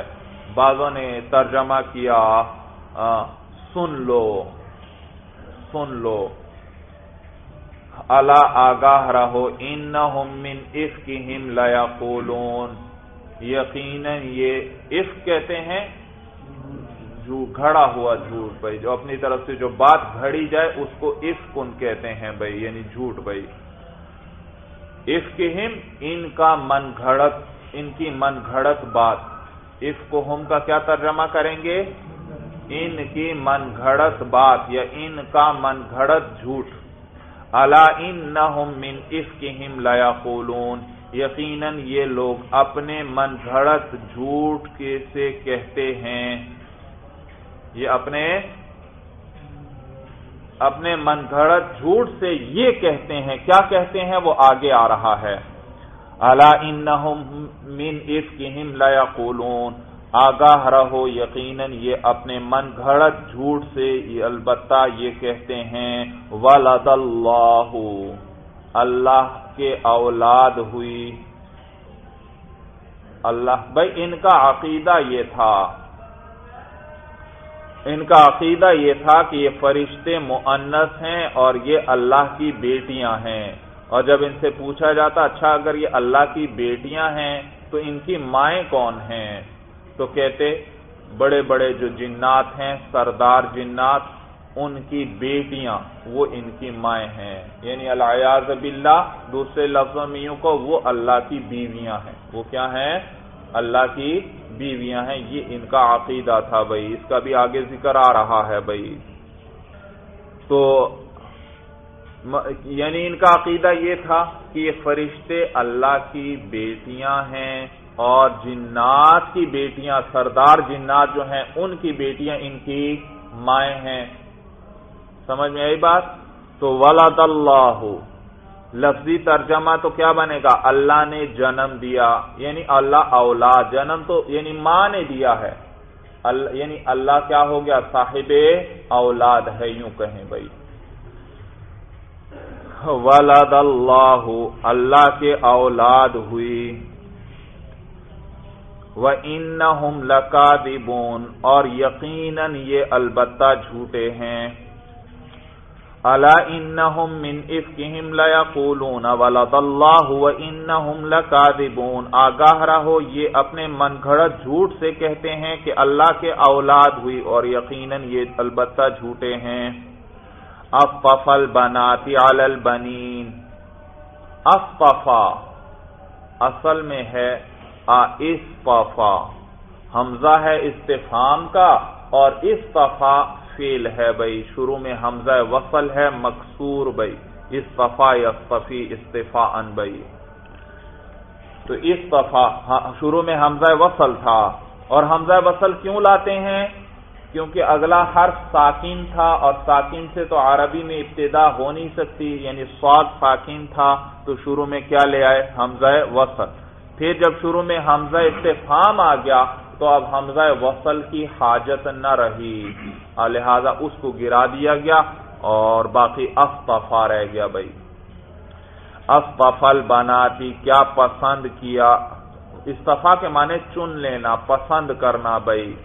بعضوں نے ترجمہ کیا سن لو سن لو۔ اللہ آگاہ رہو۔ ان من اس کی ہم لیا یقیناً یہ اف کہتے ہیں جو گھڑا ہوا جھوٹ بھائی، جو اپنی طرف سے جو بات گھڑی جائے، اس کو اف کن کہتے ہیں بھائی یعنی جھوٹ بھائی۔ اف کے ہم، ان کا من گھڑت، ان کی من گھڑت بات۔ اف کو ہم کا کیا ترجمہ کریں گے؟ ان کی من گھڑت بات، یا ان کا من گھڑت جھوٹ۔ اللہ ان نہ من اف کی ہم لیا یقیناً یہ لوگ اپنے من گھڑت جھوٹ کے سے کہتے ہیں۔ یہ اپنے اپنے من گھڑت جھوٹ سے یہ کہتے ہیں، کیا کہتے ہیں؟ وہ آگے آ رہا ہے۔ اللہ ان کی آگاہ رہو یقیناً یہ اپنے من گھڑت جھوٹ سے البتہ یہ کہتے ہیں، ولد اللہ۔ اللہ کے اولاد ہوئی۔ اللہ، بھائی، ان کا عقیدہ یہ تھا۔ ان کا عقیدہ یہ تھا کہ یہ فرشتے معنس ہیں اور یہ اللہ کی بیٹیاں ہیں۔ اور جب ان سے پوچھا جاتا اچھا اگر یہ اللہ کی بیٹیاں ہیں، تو ان کی مائیں کون ہیں؟ تو کہتے، بڑے بڑے جو جنات ہیں، سردار جنات، ان کی بیٹیاں، وہ ان کی مائیں ہیں۔ یعنی الیاز باللہ، دوسرے لفظوں میں یوں کو وہ اللہ کی بیویاں ہیں۔ وہ کیا ہیں؟ اللہ کی بیویاں ہیں، یہ ان کا عقیدہ تھا بھائی۔ اس کا بھی آگے ذکر آ رہا ہے بھائی۔ تو یعنی ان کا عقیدہ یہ تھا کہ یہ فرشتے اللہ کی بیٹیاں ہیں اور جنات کی بیٹیاں، سردار جنات جو ہیں، ان کی بیٹیاں ان کی مائیں ہیں۔ سمجھ میں آئی بات؟ تو ولاد اللہ۔ لفظی ترجمہ تو کیا بنے گا؟ اللہ نے جنم دیا یعنی اللہ اولاد، جنم تو یعنی ماں نے دیا ہے۔ یعنی اللہ کیا ہو گیا؟ صاحب اولاد ہے، یوں کہیں بھائی۔ ولاد اللہ اللہ کے اولاد ہوئی۔ وہ ان لکا اور یقیناً یہ البتہ جھوٹے ہیں۔ الا انہم من افکہم لیقولون ولد اللہ وانہم لکاذبون آگاہ رہو، یہ اپنے من گھڑت جھوٹ سے کہتے ہیں کہ اللہ کے اولاد ہوئی اور یقیناً یہ البتہ جھوٹے ہیں۔ اففا البناتی علی البنین اففا اصل میں ہے اسپفا حمزہ ہے استفام کا اور اسپفا فیل ہے بھائی، شروع میں حمزہ وصل ہے، مقصور بھائی استفا یصفی استفا ان بھائی۔ تو استفا ہاں، شروع میں حمزہ وصل تھا۔ اور حمزہ وصل کیوں لاتے ہیں؟ کیونکہ اگلا حرف ساکین تھا، اور ساکین سے تو عربی میں ابتدا ہو نہیں سکتی یعنی سواد ساکین تھا۔ تو شروع میں کیا لے آئے؟ حمزہ وصل۔ پھر جب شروع میں حمزہ استفام آ گیا، تو اب حمزہ وصل کی حاجت نہ رہی۔ لہذا اس کو گرا دیا گیا اور باقی اصطفا رہ گیا بھائی۔ اصطفل بناتی کیا پسند کیا؟ استفا کے معنی چن لینا، پسند کرنا بھائی۔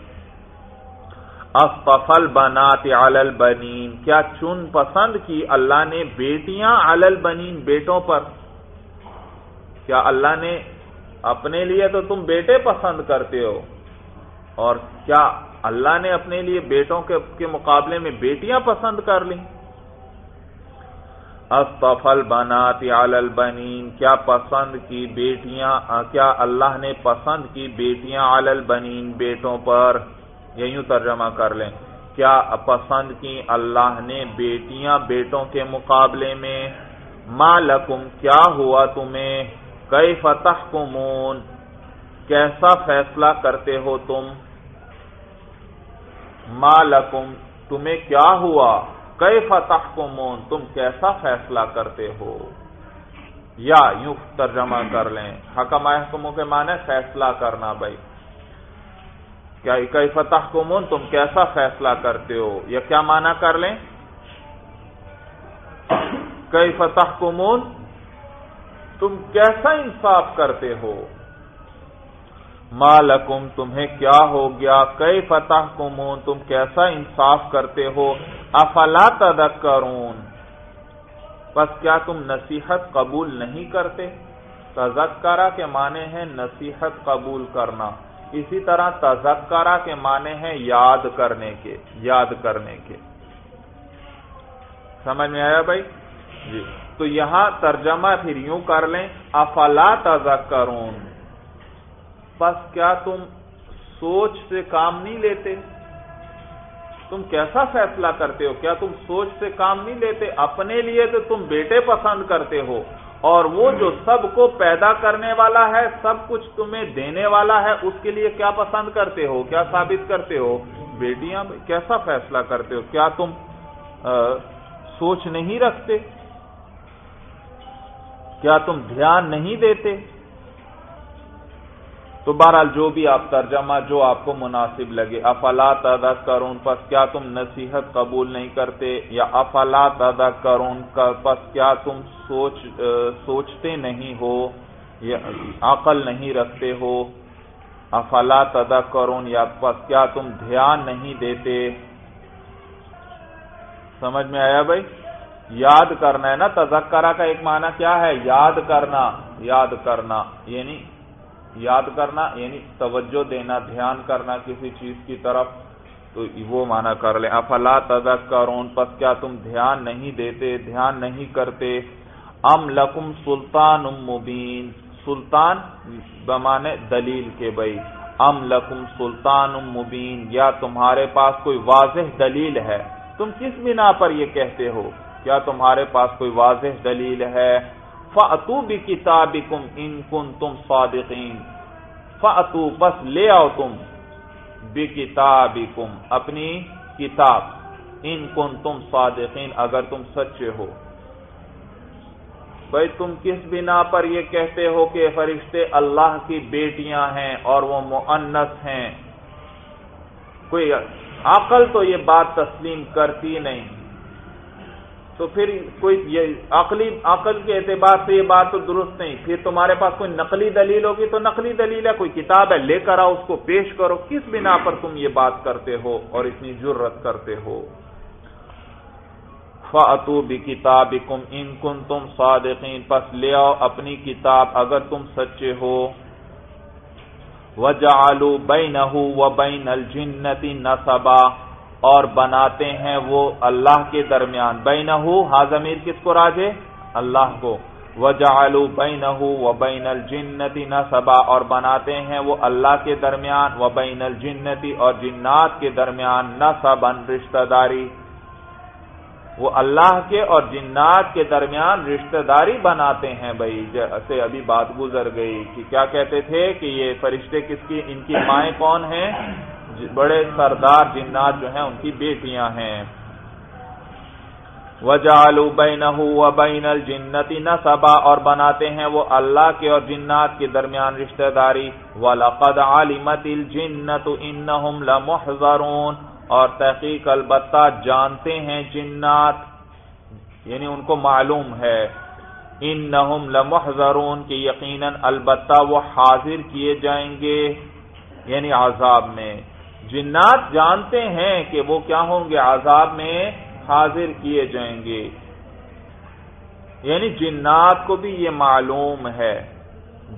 اصطفل بناتی علل بنین کیا چن پسند کی؟ اللہ نے بیٹیاں علل بنین بیٹوں پر۔ کیا اللہ نے اپنے لیے تو تم بیٹے پسند کرتے ہو؟ اور کیا اللہ نے اپنے لیے بیٹوں کے مقابلے میں بیٹیاں پسند کر لی استفل بناتی البنین، کیا پسند کی بیٹیاں، کیا اللہ نے پسند کی بیٹیاں البنین بیٹوں پر؟ یوں ترجمہ کر لیں۔ کیا پسند کی اللہ نے بیٹیاں بیٹوں کے مقابلے میں؟ ما لکم، کیا ہوا تمہیں؟ کئی فتح کمون کیسا فیصلہ کرتے ہو تم؟ مالکم، تمہیں کیا ہوا؟ کئی فتح تم کیسا فیصلہ کرتے ہو؟ یا یوں ترجمہ کر لیں۔ حکم حکموں کے معنی فیصلہ کرنا بھائی۔ کیا کئی فتح تم کیسا فیصلہ کرتے ہو؟ یا کیا معنی کر لیں؟ کئی فتح تم کیسا انصاف کرتے ہو؟ مالکم تمہیں کیا ہو گیا؟ کئی فتح کمون تم کیسا انصاف کرتے ہو؟ افلا تذکرون؟ بس کیا تم نصیحت قبول نہیں کرتے؟ تذکرہ کے معنی ہے نصیحت قبول کرنا۔ اسی طرح تذکرہ کے معنی ہیں یاد کرنے کے یاد کرنے کے۔ سمجھ میں آیا بھائی؟ جی۔ تو یہاں ترجمہ پھر یوں کر لیں افلا تذکرون؟ بس کیا تم سوچ سے کام نہیں لیتے؟ تم کیسا فیصلہ کرتے ہو؟ کیا تم سوچ سے کام نہیں لیتے؟ اپنے لیے تو تم بیٹے پسند کرتے ہو، اور وہ جو سب کو پیدا کرنے والا ہے، سب کچھ تمہیں دینے والا ہے، اس کے لیے کیا پسند کرتے ہو؟ کیا ثابت کرتے ہو؟ بیٹیاں، کیسا فیصلہ کرتے ہو؟ کیا تم سوچ نہیں رکھتے؟ کیا تم دھیان نہیں دیتے؟ تو بہرحال جو بھی آپ ترجمہ جو آپ کو مناسب لگے، افلا ادا کرون پس کیا تم نصیحت قبول نہیں کرتے؟ یا افلا ادا کرون پس کیا تم سوچ سوچتے نہیں ہو؟ یا عقل نہیں رکھتے ہو؟ افلا ادا کرون یا پس کیا تم دھیان نہیں دیتے؟ سمجھ میں آیا بھائی؟ یاد کرنا ہے نا، تذکرہ کا ایک معنی کیا ہے؟ یاد کرنا یاد کرنا یعنی یاد کرنا یعنی توجہ دینا، دھیان کرنا کسی چیز کی طرف، تو وہ مانا کر لیں۔ افلا تذکرون، پس کیا تم دھیان نہیں دیتے، دھیان نہیں کرتے؟ ام لکم سلطان مبین، سلطان بمانے دلیل کے بھائی۔ ام لکم سلطان مبین، یا تمہارے پاس کوئی واضح دلیل ہے؟ تم کس بنا پر یہ کہتے ہو؟ کیا تمہارے پاس کوئی واضح دلیل ہے؟ فاتو بھی کتاب ان کن تم صادقین۔ فاتو بس لے آؤ تم۔ بھی کتاب اپنی کتاب۔ ان کن تم صادقین، اگر تم سچے ہو۔ بھائی، تم کس بنا پر یہ کہتے ہو کہ فرشتے اللہ کی بیٹیاں ہیں اور وہ معنس ہیں؟ کوئی عقل تو یہ بات تسلیم کرتی نہیں۔ تو پھر کوئی یہ عقلی عقل کے اعتبار سے یہ بات تو درست نہیں۔ پھر تمہارے پاس کوئی نقلی دلیل ہوگی تو نقلی دلیل ہے، کوئی کتاب ہے، لے کر آؤ، اس کو پیش کرو۔ کس بنا پر تم یہ بات کرتے ہو اور اتنی جرت کرتے ہو؟ فاتو بھی کتاب کم ان کن تم صادقین پس لے آؤ اپنی کتاب اگر تم سچے ہو۔ وجعلوا بینہ و بین الجنتی نصبا اور بناتے ہیں وہ اللہ کے درمیان۔ بین حاضمیر کس کو راجے اللہ کو۔ وجعلوا بینہ و بین الجنتی اور بناتے ہیں وہ اللہ کے درمیان و بین الجنتی اور جنات کے درمیان نصبا رشتہ داری۔ وہ اللہ کے اور جنات کے درمیان رشتہ داری بناتے ہیں۔ بھائی، جیسے ابھی بات گزر گئی کہ کیا کہتے تھے کہ یہ فرشتے کس کی، ان کی مائیں کون ہیں؟ جی- بڑے سردار جنات جو ہیں، ان کی بیٹیاں ہیں۔ وجالو بین بین الجنتی نصبا اور بناتے ہیں وہ اللہ کے اور جنات کے درمیان رشتہ داری۔ وَلَقَدْ عَلِمَتِ الْجِنَّةُ إِنَّهُمْ لَمُحْضَرُونَ۔ اور تحقیق البتہ جانتے ہیں جنات یعنی ان کو معلوم ہے۔ ان نہم لمحضرون، کہ یقیناً البتہ وہ حاضر کیے جائیں گے یعنی عذاب میں۔ جنات جانتے ہیں کہ وہ کیا ہوں گے؟ عذاب میں حاضر کیے جائیں گے۔ یعنی جنات کو بھی یہ معلوم ہے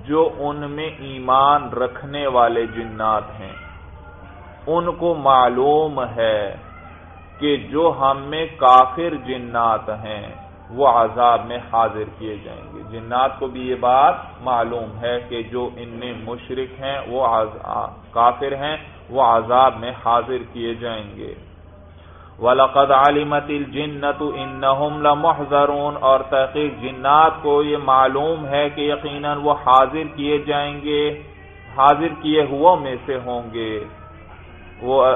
جو ان میں ایمان رکھنے والے جنات ہیں۔ ان کو معلوم ہے کہ جو ہم میں کافر جنات ہیں، وہ عذاب میں حاضر کیے جائیں گے۔ جنات کو بھی یہ بات معلوم ہے کہ جو ان میں مشرق ہیں، وہ کافر ہیں۔ وہ عذاب میں حاضر کیے جائیں گے۔ وَلَقَدْ عَلِمَتِ الْجِنَّةُ إِنَّهُمْ لَمُحْذَرُونَ اور تحقیق جنات کو یہ معلوم ہے کہ یقیناً وہ حاضر کیے جائیں گے، حاضر کیے ہوا میں سے ہوں گے۔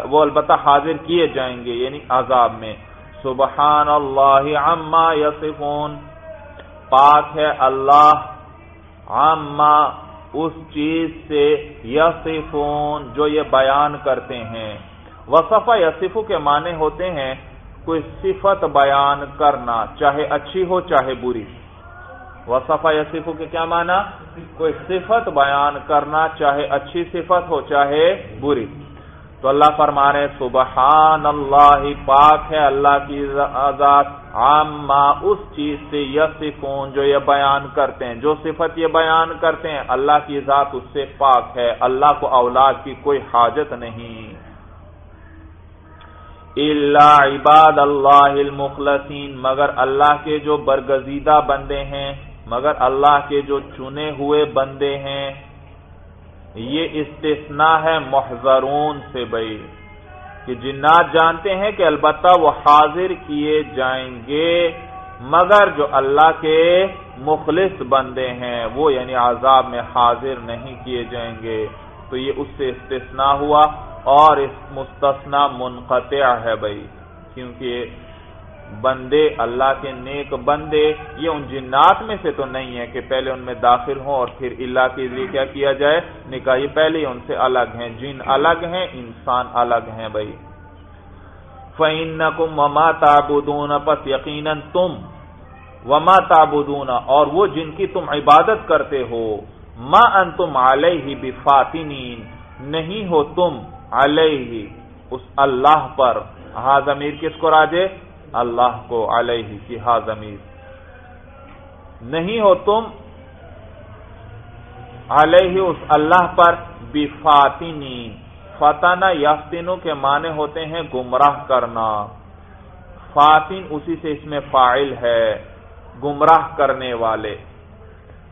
وہ البتہ حاضر کیے جائیں گے یعنی عذاب میں۔ سبحان اللہ عما یصفون۔ پاک ہے اللہ، عما اس چیز سے یصفون، جو یہ بیان کرتے ہیں۔ وصف یصفو کے معنی ہوتے ہیں کوئی صفت بیان کرنا، چاہے اچھی ہو چاہے بری۔ وصفہ یصفو کے کیا معنی؟ کوئی صفت بیان کرنا، چاہے اچھی صفت ہو چاہے بری۔ تو اللہ فرما رہے سبحان اللہ پاک ہے اللہ کی ذات عامہ اس چیز سے یسفون جو یہ بیان کرتے ہیں، جو صفت یہ بیان کرتے ہیں، اللہ کی ذات اس سے پاک ہے، اللہ کو اولاد کی کوئی حاجت نہیں۔ اللہ عباد اللہ المخلصین، مگر اللہ کے جو برگزیدہ بندے ہیں، مگر اللہ کے جو چنے ہوئے بندے ہیں یہ استثناء ہے محضرون سے بھائی کہ جنات جانتے ہیں کہ البتہ وہ حاضر کیے جائیں گے، مگر جو اللہ کے مخلص بندے ہیں، وہ یعنی عذاب میں حاضر نہیں کیے جائیں گے۔ تو یہ اس سے استثناء ہوا اور اس مستثنا منقطع ہے بھائی کیونکہ بندے، اللہ کے نیک بندے، یہ ان جنات میں سے تو نہیں ہے کہ پہلے ان میں داخل ہوں اور پھر اللہ کے لیے کیا کیا جائے؟ نکاح، یہ پہلے ان سے الگ ہیں، جن الگ ہیں، انسان الگ ہیں بھائی۔ فعین وما پس یقیناً تم وما تابودون اور وہ جن کی تم عبادت کرتے ہو، ما ان تم علیہ بفاتنین نہیں ہو تم علیہ اس اللہ پر۔ ہاں ضمیر کس کو راجے اللہ کو علیہ کی ہا ضمیر۔ نہیں ہو تم علیہ اس اللہ پر بفاتنی فتانہ یافتینوں کے معنی ہوتے ہیں گمراہ کرنا۔ فاتن اسی سے اس میں فائل ہے، گمراہ کرنے والے۔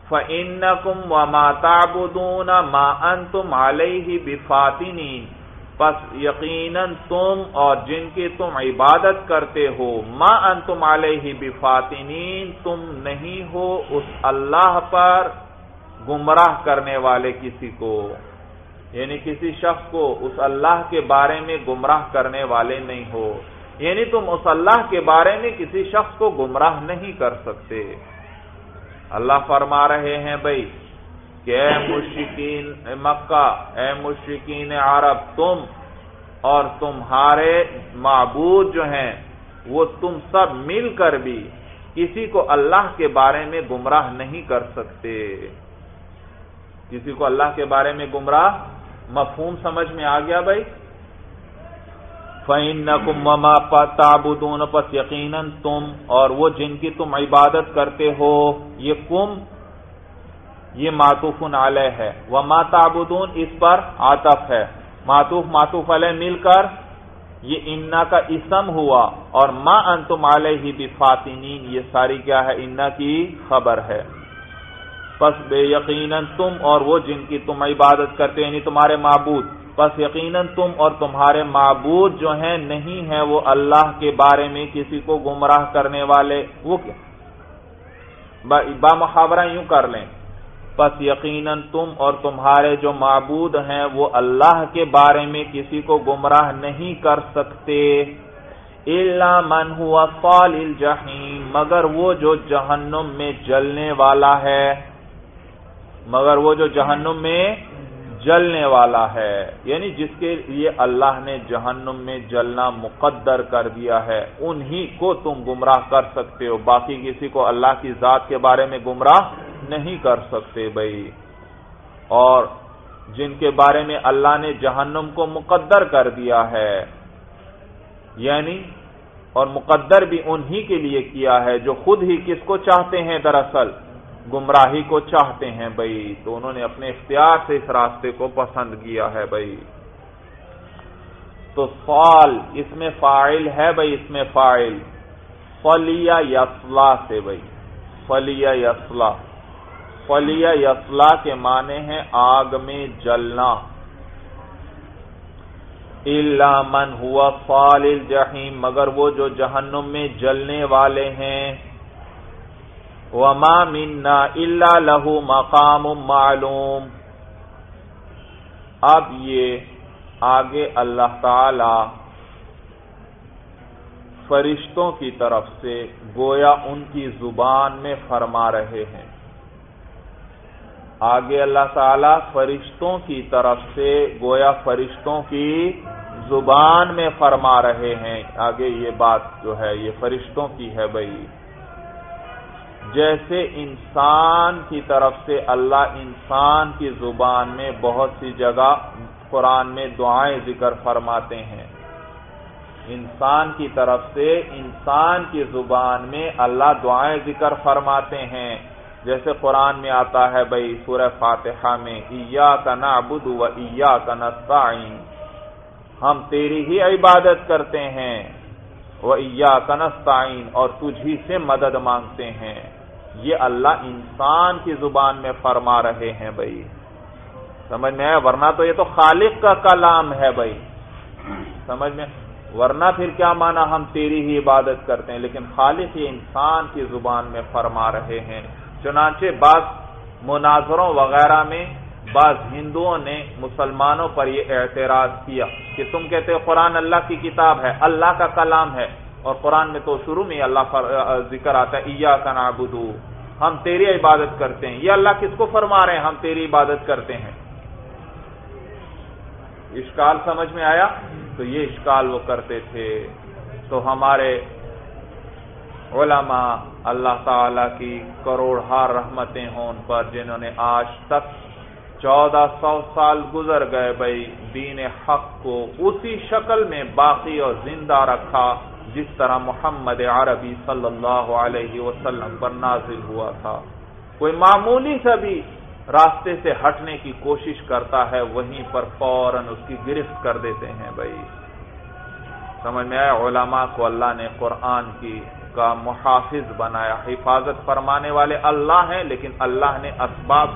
فَإِنَّكُمْ وَمَا تَعْبُدُونَ مَا أَنْتُمْ عَلَيْهِ بِفَاتِنِينَ۔ پس یقیناً تم اور جن کی تم عبادت کرتے ہو، ما انتم علیہ بفاتنین، تم نہیں ہو اس اللہ پر گمراہ کرنے والے کسی کو۔ یعنی کسی شخص کو اس اللہ کے بارے میں گمراہ کرنے والے نہیں ہو۔ یعنی تم اس اللہ کے بارے میں کسی شخص کو گمراہ نہیں کر سکتے۔ اللہ فرما رہے ہیں بھائی کہ اے مشرقین مکہ، اے مشرقین عرب، تم اور تمہارے معبود جو ہیں، وہ تم سب مل کر بھی کسی کو اللہ کے بارے میں گمراہ نہیں کر سکتے۔ کسی کو اللہ کے بارے میں گمراہ؟ مفہوم سمجھ میں آ گیا بھائی؟ فعین کم مما پس یقیناً تم اور وہ جن کی تم عبادت کرتے ہو، یہ کم یہ ماتوف علیہ ہے وہ ماتابدون اس پر آتف ہے ماتوف ماتوف علیہ مل کر یہ انا کا اسم ہوا اور ما انتم علیہ بفاتنین یہ ساری کیا ہے انا کی خبر ہے پس بے یقیناً تم اور وہ جن کی تم عبادت کرتے یعنی تمہارے معبود پس یقیناً تم اور تمہارے معبود جو ہیں نہیں ہیں وہ اللہ کے بارے میں کسی کو گمراہ کرنے والے وہ کیا با محاورہ یوں کر لیں پس یقیناً تم اور تمہارے جو معبود ہیں وہ اللہ کے بارے میں کسی کو گمراہ نہیں کر سکتے۔ اللہ من ہوا فال الجحیم، مگر وہ جو جہنم میں جلنے والا ہے۔ مگر وہ جو جہنم میں جلنے والا ہے۔ یعنی جس کے لیے اللہ نے جہنم میں جلنا مقدر کر دیا ہے، انہی کو تم گمراہ کر سکتے ہو۔ باقی کسی کو اللہ کی ذات کے بارے میں گمراہ نہیں کر سکتے بھائی۔ اور جن کے بارے میں اللہ نے جہنم کو مقدر کر دیا ہے یعنی اور مقدر بھی انہی کے لیے کیا ہے جو خود ہی کس کو چاہتے ہیں دراصل؟ گمراہی کو چاہتے ہیں بھائی۔ تو انہوں نے اپنے اختیار سے اس راستے کو پسند کیا ہے بھائی۔ تو فال اس میں فائل ہے بھائی، اس میں فائل فلیا یسلا سے بھائی۔ فلیا یسلا فلیا یسلا کے معنی ہیں آگ میں جلنا۔ من ہوا فال الجحیم، مگر وہ جو جہنم میں جلنے والے ہیں۔ وما منا اللہ لہو مقام معلوم۔ اب یہ آگے اللہ تعالی فرشتوں کی طرف سے گویا ان کی زبان میں فرما رہے ہیں۔ آگے اللہ تعالی فرشتوں کی طرف سے گویا فرشتوں کی زبان میں فرما رہے ہیں۔ آگے یہ بات جو ہے، یہ فرشتوں کی ہے بھائی۔ جیسے انسان کی طرف سے اللہ انسان کی زبان میں بہت سی جگہ قرآن میں دعائیں ذکر فرماتے ہیں۔ انسان کی طرف سے انسان کی زبان میں اللہ دعائیں ذکر فرماتے ہیں۔ جیسے قرآن میں آتا ہے بھائی سورہ فاتحہ میں ایا کا نعبد و ایا کا نستعین ہم تیری ہی عبادت کرتے ہیں وہ ایا کا نستعین اور تجھی سے مدد مانگتے ہیں۔ یہ اللہ انسان کی زبان میں فرما رہے ہیں بھائی سمجھ میں آیا؟ ورنہ تو یہ تو خالق کا کلام ہے بھائی سمجھ میں؟ ورنہ پھر کیا مانا ہم تیری ہی عبادت کرتے ہیں؟ لیکن خالق یہ انسان کی زبان میں فرما رہے ہیں۔ چنانچہ بعض مناظروں وغیرہ میں بعض ہندوؤں نے مسلمانوں پر یہ اعتراض کیا کہ تم کہتے ہو قرآن اللہ کی کتاب ہے، اللہ کا کلام ہے، اور قرآن میں تو شروع میں اللہ ذکر آتا ہے ایا کا نابدو ہم تیری عبادت کرتے ہیں۔ یہ اللہ کس کو فرما رہے ہیں؟ ہم تیری عبادت کرتے ہیں۔ اشکال سمجھ میں آیا؟ تو یہ اشکال وہ کرتے تھے۔ تو ہمارے علماء اللہ تعالی کی کروڑ ہار رحمتیں ہوں ان پر جنہوں نے آج تک چودہ سو سال گزر گئے بھائی، دین حق کو اسی شکل میں باقی اور زندہ رکھا جس طرح محمد عربی صلی اللہ علیہ وسلم پر نازل ہوا تھا۔ کوئی معمولی سا بھی راستے سے ہٹنے کی کوشش کرتا ہے، وہیں پر فوراً اس کی گرفت کر دیتے ہیں بھائی۔ سمجھ میں آیا؟ علماء کو اللہ نے قرآن کی کا محافظ بنایا۔ حفاظت فرمانے والے اللہ ہیں، لیکن اللہ نے اسباب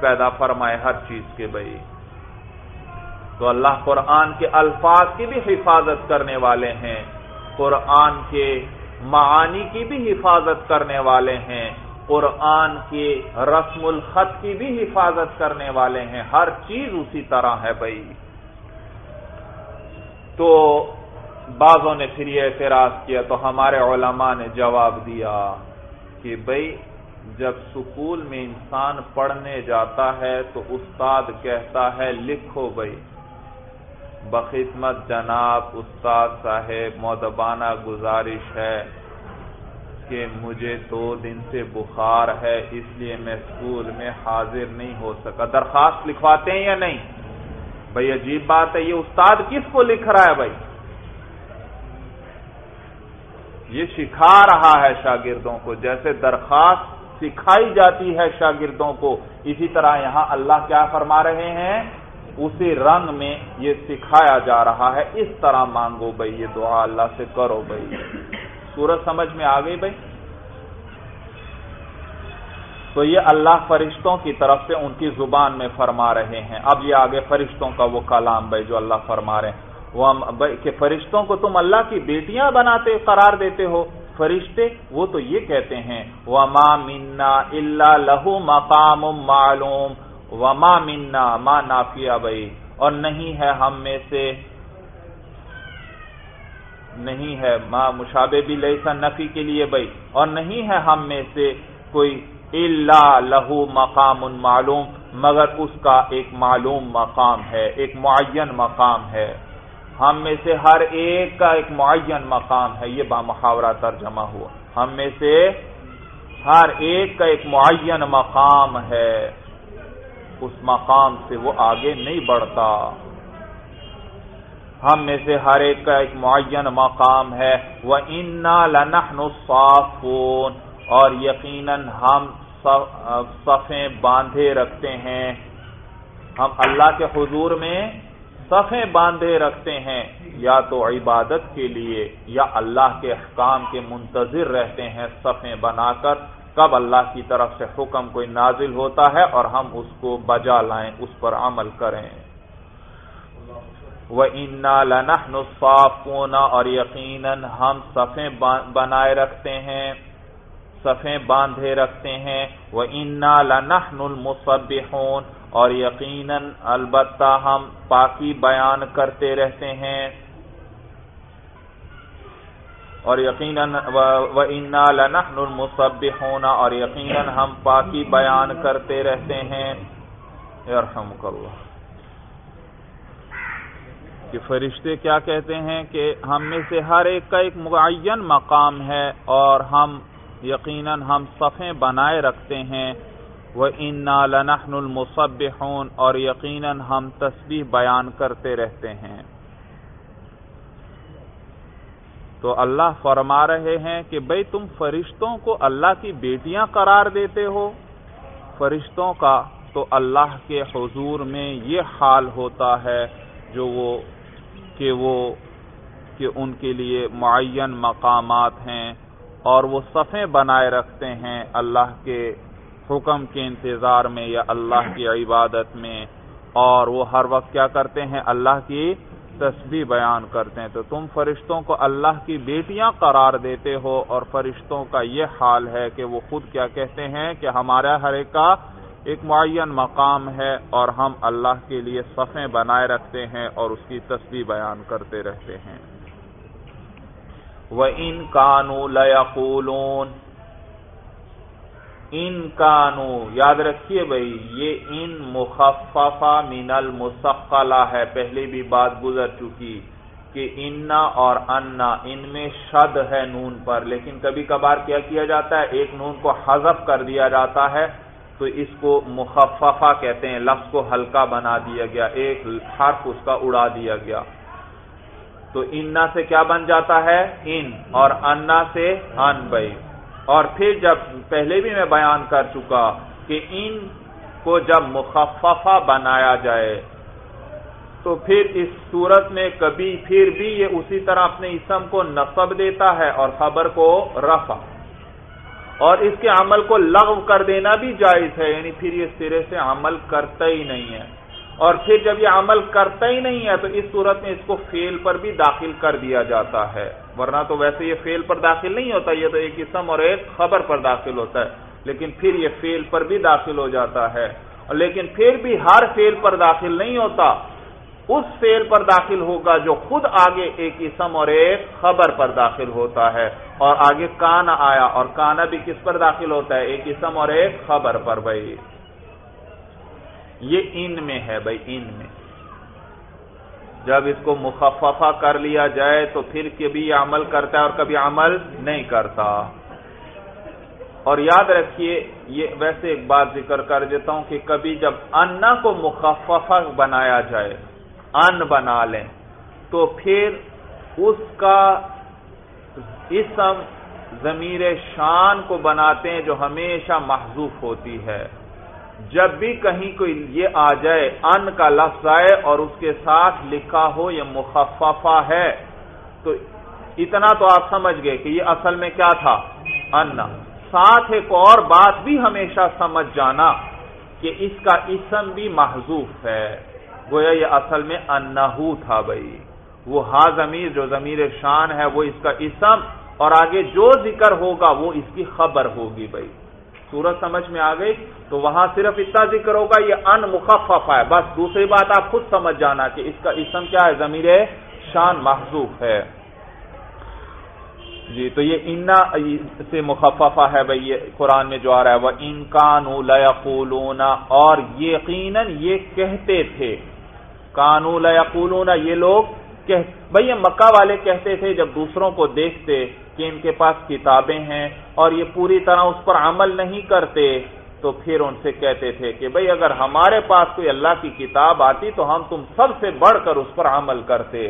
پیدا فرمائے ہر چیز کے بھائی تو اللہ قرآن کے الفاظ کی بھی حفاظت کرنے والے ہیں، قرآن کے معانی کی بھی حفاظت کرنے والے ہیں، قرآن کے رسم الخط کی بھی حفاظت کرنے والے ہیں۔ ہر چیز اسی طرح ہے بھائی تو بعضوں نے پھر یہ اعتراض کیا، تو ہمارے علماء نے جواب دیا کہ بھائی جب سکول میں انسان پڑھنے جاتا ہے تو استاد کہتا ہے، لکھو بھائی بخدمت جناب استاد صاحب، مودبانہ گزارش ہے کہ مجھے دو دن سے بخار ہے، اس لیے میں اسکول میں حاضر نہیں ہو سکا۔ درخواست لکھواتے ہیں یا نہیں؟ بھائی عجیب بات ہے، یہ استاد کس کو لکھ رہا ہے بھائی یہ سکھا رہا ہے شاگردوں کو، جیسے درخواست سکھائی جاتی ہے شاگردوں کو۔ اسی طرح یہاں اللہ کیا فرما رہے ہیں؟ اسی رنگ میں یہ سکھایا جا رہا ہے۔ اس طرح مانگو بھائی، یہ دعا اللہ سے کرو بھائی۔ سورج سمجھ میں آ گئی بھائی؟ تو یہ اللہ فرشتوں کی طرف سے ان کی زبان میں فرما رہے ہیں۔ اب یہ آگے فرشتوں کا وہ کلام بھائی جو اللہ فرما رہے ہیں۔ وہ کہ فرشتوں کو تم اللہ کی بیٹیاں بناتے قرار دیتے ہو۔ فرشتے وہ تو یہ کہتے ہیں، وما منا اللہ لہو مقام معلوم۔ وما منا، ما نافیہ بھائی اور نہیں ہے ہم میں سے، نہیں ہے ماں مشابے بھی لئیسا نفی کے لیے بھائی اور نہیں ہے ہم میں سے کوئی اللہ لہو مقام معلوم۔ مگر اس کا ایک معلوم مقام ہے، ایک معین مقام ہے۔ ہم میں سے ہر ایک کا ایک معین مقام ہے، یہ با محاورہ ترجمہ ہوا۔ ہم میں سے ہر ایک کا ایک معین مقام ہے۔ اس مقام سے وہ آگے نہیں بڑھتا۔ ہم میں سے ہر ایک کا ایک معین مقام ہے۔ وہ انا لنحن صافون اور یقیناً ہم صفیں باندھے رکھتے ہیں۔ ہم اللہ کے حضور میں صفیں باندھے رکھتے ہیں، یا تو عبادت کے لیے یا اللہ کے احکام کے منتظر رہتے ہیں صفیں بنا کر۔ کب اللہ کی طرف سے حکم کوئی نازل ہوتا ہے اور ہم اس کو بجا لائیں، اس پر عمل کریں۔ وہ انا لنحن صافونا اور یقیناً ہم صفیں بنائے رکھتے ہیں صفیں باندھے رکھتے ہیں۔ وہ انا لنحن المصبحون اور یقیناً البتہ ہم پاکی بیان کرتے رہتے ہیں اور یقیناً و انا لنحن المصبحون اور یقیناً ہم پاکی بیان کرتے رہتے ہیں۔ یرحمک اللہ۔ کہ فرشتے کیا کہتے ہیں کہ ہم میں سے ہر ایک کا ایک معین مقام ہے اور ہم یقیناً ہم صفیں بنائے رکھتے ہیں۔ وہ انا لنحن المصبحون اور یقیناً ہم تسبیح بیان کرتے رہتے ہیں۔ تو اللہ فرما رہے ہیں کہ بھئی تم فرشتوں کو اللہ کی بیٹیاں قرار دیتے ہو۔ فرشتوں کا تو اللہ کے حضور میں یہ حال ہوتا ہے جو وہ کہ وہ کہ ان کے لیے معین مقامات ہیں اور وہ صفیں بنائے رکھتے ہیں اللہ کے حکم کے انتظار میں یا اللہ کی عبادت میں اور وہ ہر وقت کیا کرتے ہیں؟ اللہ کی تسبیح بیان کرتے ہیں۔ تو تم فرشتوں کو اللہ کی بیٹیاں قرار دیتے ہو اور فرشتوں کا یہ حال ہے کہ وہ خود کیا کہتے ہیں کہ ہمارا ہر ایک کا ایک معین مقام ہے اور ہم اللہ کے لیے صفیں بنائے رکھتے ہیں اور اس کی تسبیح بیان کرتے رہتے ہیں۔ وہ ان کانو لقولون ان کانو، یاد رکھیے بھائی، یہ ان مخففہ من المسقلہ ہے۔ پہلے بھی بات گزر چکی کہ انا اور انا، ان میں شد ہے نون پر، لیکن کبھی کبھار کیا کیا جاتا ہے؟ ایک نون کو حذف کر دیا جاتا ہے، تو اس کو مخففہ کہتے ہیں، لفظ کو ہلکا بنا دیا گیا، ایک حرف اس کا اڑا دیا گیا۔ تو انا سے کیا بن جاتا ہے؟ ان اور انا سے ان بھائی۔ اور پھر جب پہلے بھی میں بیان کر چکا کہ ان کو جب مخففہ بنایا جائے، تو پھر اس صورت میں کبھی پھر بھی یہ اسی طرح اپنے اسم کو نصب دیتا ہے اور خبر کو رفع۔ اور اس کے عمل کو لغو کر دینا بھی جائز ہے یعنی پھر یہ سرے سے عمل کرتا ہی نہیں ہے۔ اور پھر جب یہ عمل کرتا ہی نہیں ہے تو اس صورت میں اس کو فیل پر بھی داخل کر دیا جاتا ہے۔ ورنہ تو ویسے یہ فیل پر داخل نہیں ہوتا، یہ تو ایک اسم اور ایک خبر پر داخل ہوتا ہے، لیکن پھر یہ فیل پر بھی داخل ہو جاتا ہے۔ لیکن پھر بھی ہر فیل پر داخل نہیں ہوتا، اس فیل پر داخل ہوگا جو خود آگے ایک اسم اور ایک خبر پر داخل ہوتا ہے۔ اور آگے کانا آیا، اور کانا بھی کس پر داخل ہوتا ہے؟ ایک اسم اور ایک خبر پر بھائی۔ یہ ان میں ہے بھائی، ان میں۔ جب اس کو مخففہ کر لیا جائے تو پھر کبھی یہ عمل کرتا ہے اور کبھی عمل نہیں کرتا۔ اور یاد رکھیے، یہ ویسے ایک بات ذکر کر دیتا ہوں کہ کبھی جب انا کو مخففہ بنایا جائے، ان بنا لیں، تو پھر اس کا اسم ضمیر شان کو بناتے ہیں جو ہمیشہ محضوف ہوتی ہے۔ جب بھی کہیں کوئی یہ آ جائے، ان کا لفظ آئے اور اس کے ساتھ لکھا ہو، یہ مخففہ ہے۔ تو اتنا تو آپ سمجھ گئے کہ یہ اصل میں کیا تھا؟ ان۔ ساتھ ایک اور بات بھی ہمیشہ سمجھ جانا کہ اس کا اسم بھی محضوف ہے۔ گویا یہ اصل میں انہو تھا بھائی۔ وہ ہا ضمیر، جو ضمیر شان ہے، وہ اس کا اسم اور آگے جو ذکر ہوگا، وہ اس کی خبر ہوگی بھائی۔ سورج سمجھ میں آ گئی تو وہاں صرف اتنا ذکر ہوگا، یہ ان مخفف ہے۔ بس دوسری بات آپ خود سمجھ جانا کہ اس کا اسم کیا ہے؟ ضمیر شان محضوف ہے۔ جی تو یہ انا سے مخففہ ہے بھائی، یہ قرآن میں جو آ رہا ہے، وہ ان کانو لقولون اور یقیناً یہ کہتے تھے۔ کانو لقولون یہ لوگ کہ بھائی، یہ مکہ والے کہتے تھے جب دوسروں کو دیکھتے کہ ان کے پاس کتابیں ہیں اور یہ پوری طرح اس پر عمل نہیں کرتے، تو پھر ان سے کہتے تھے کہ بھئی اگر ہمارے پاس کوئی اللہ کی کتاب آتی تو ہم تم سب سے بڑھ کر اس پر عمل کرتے۔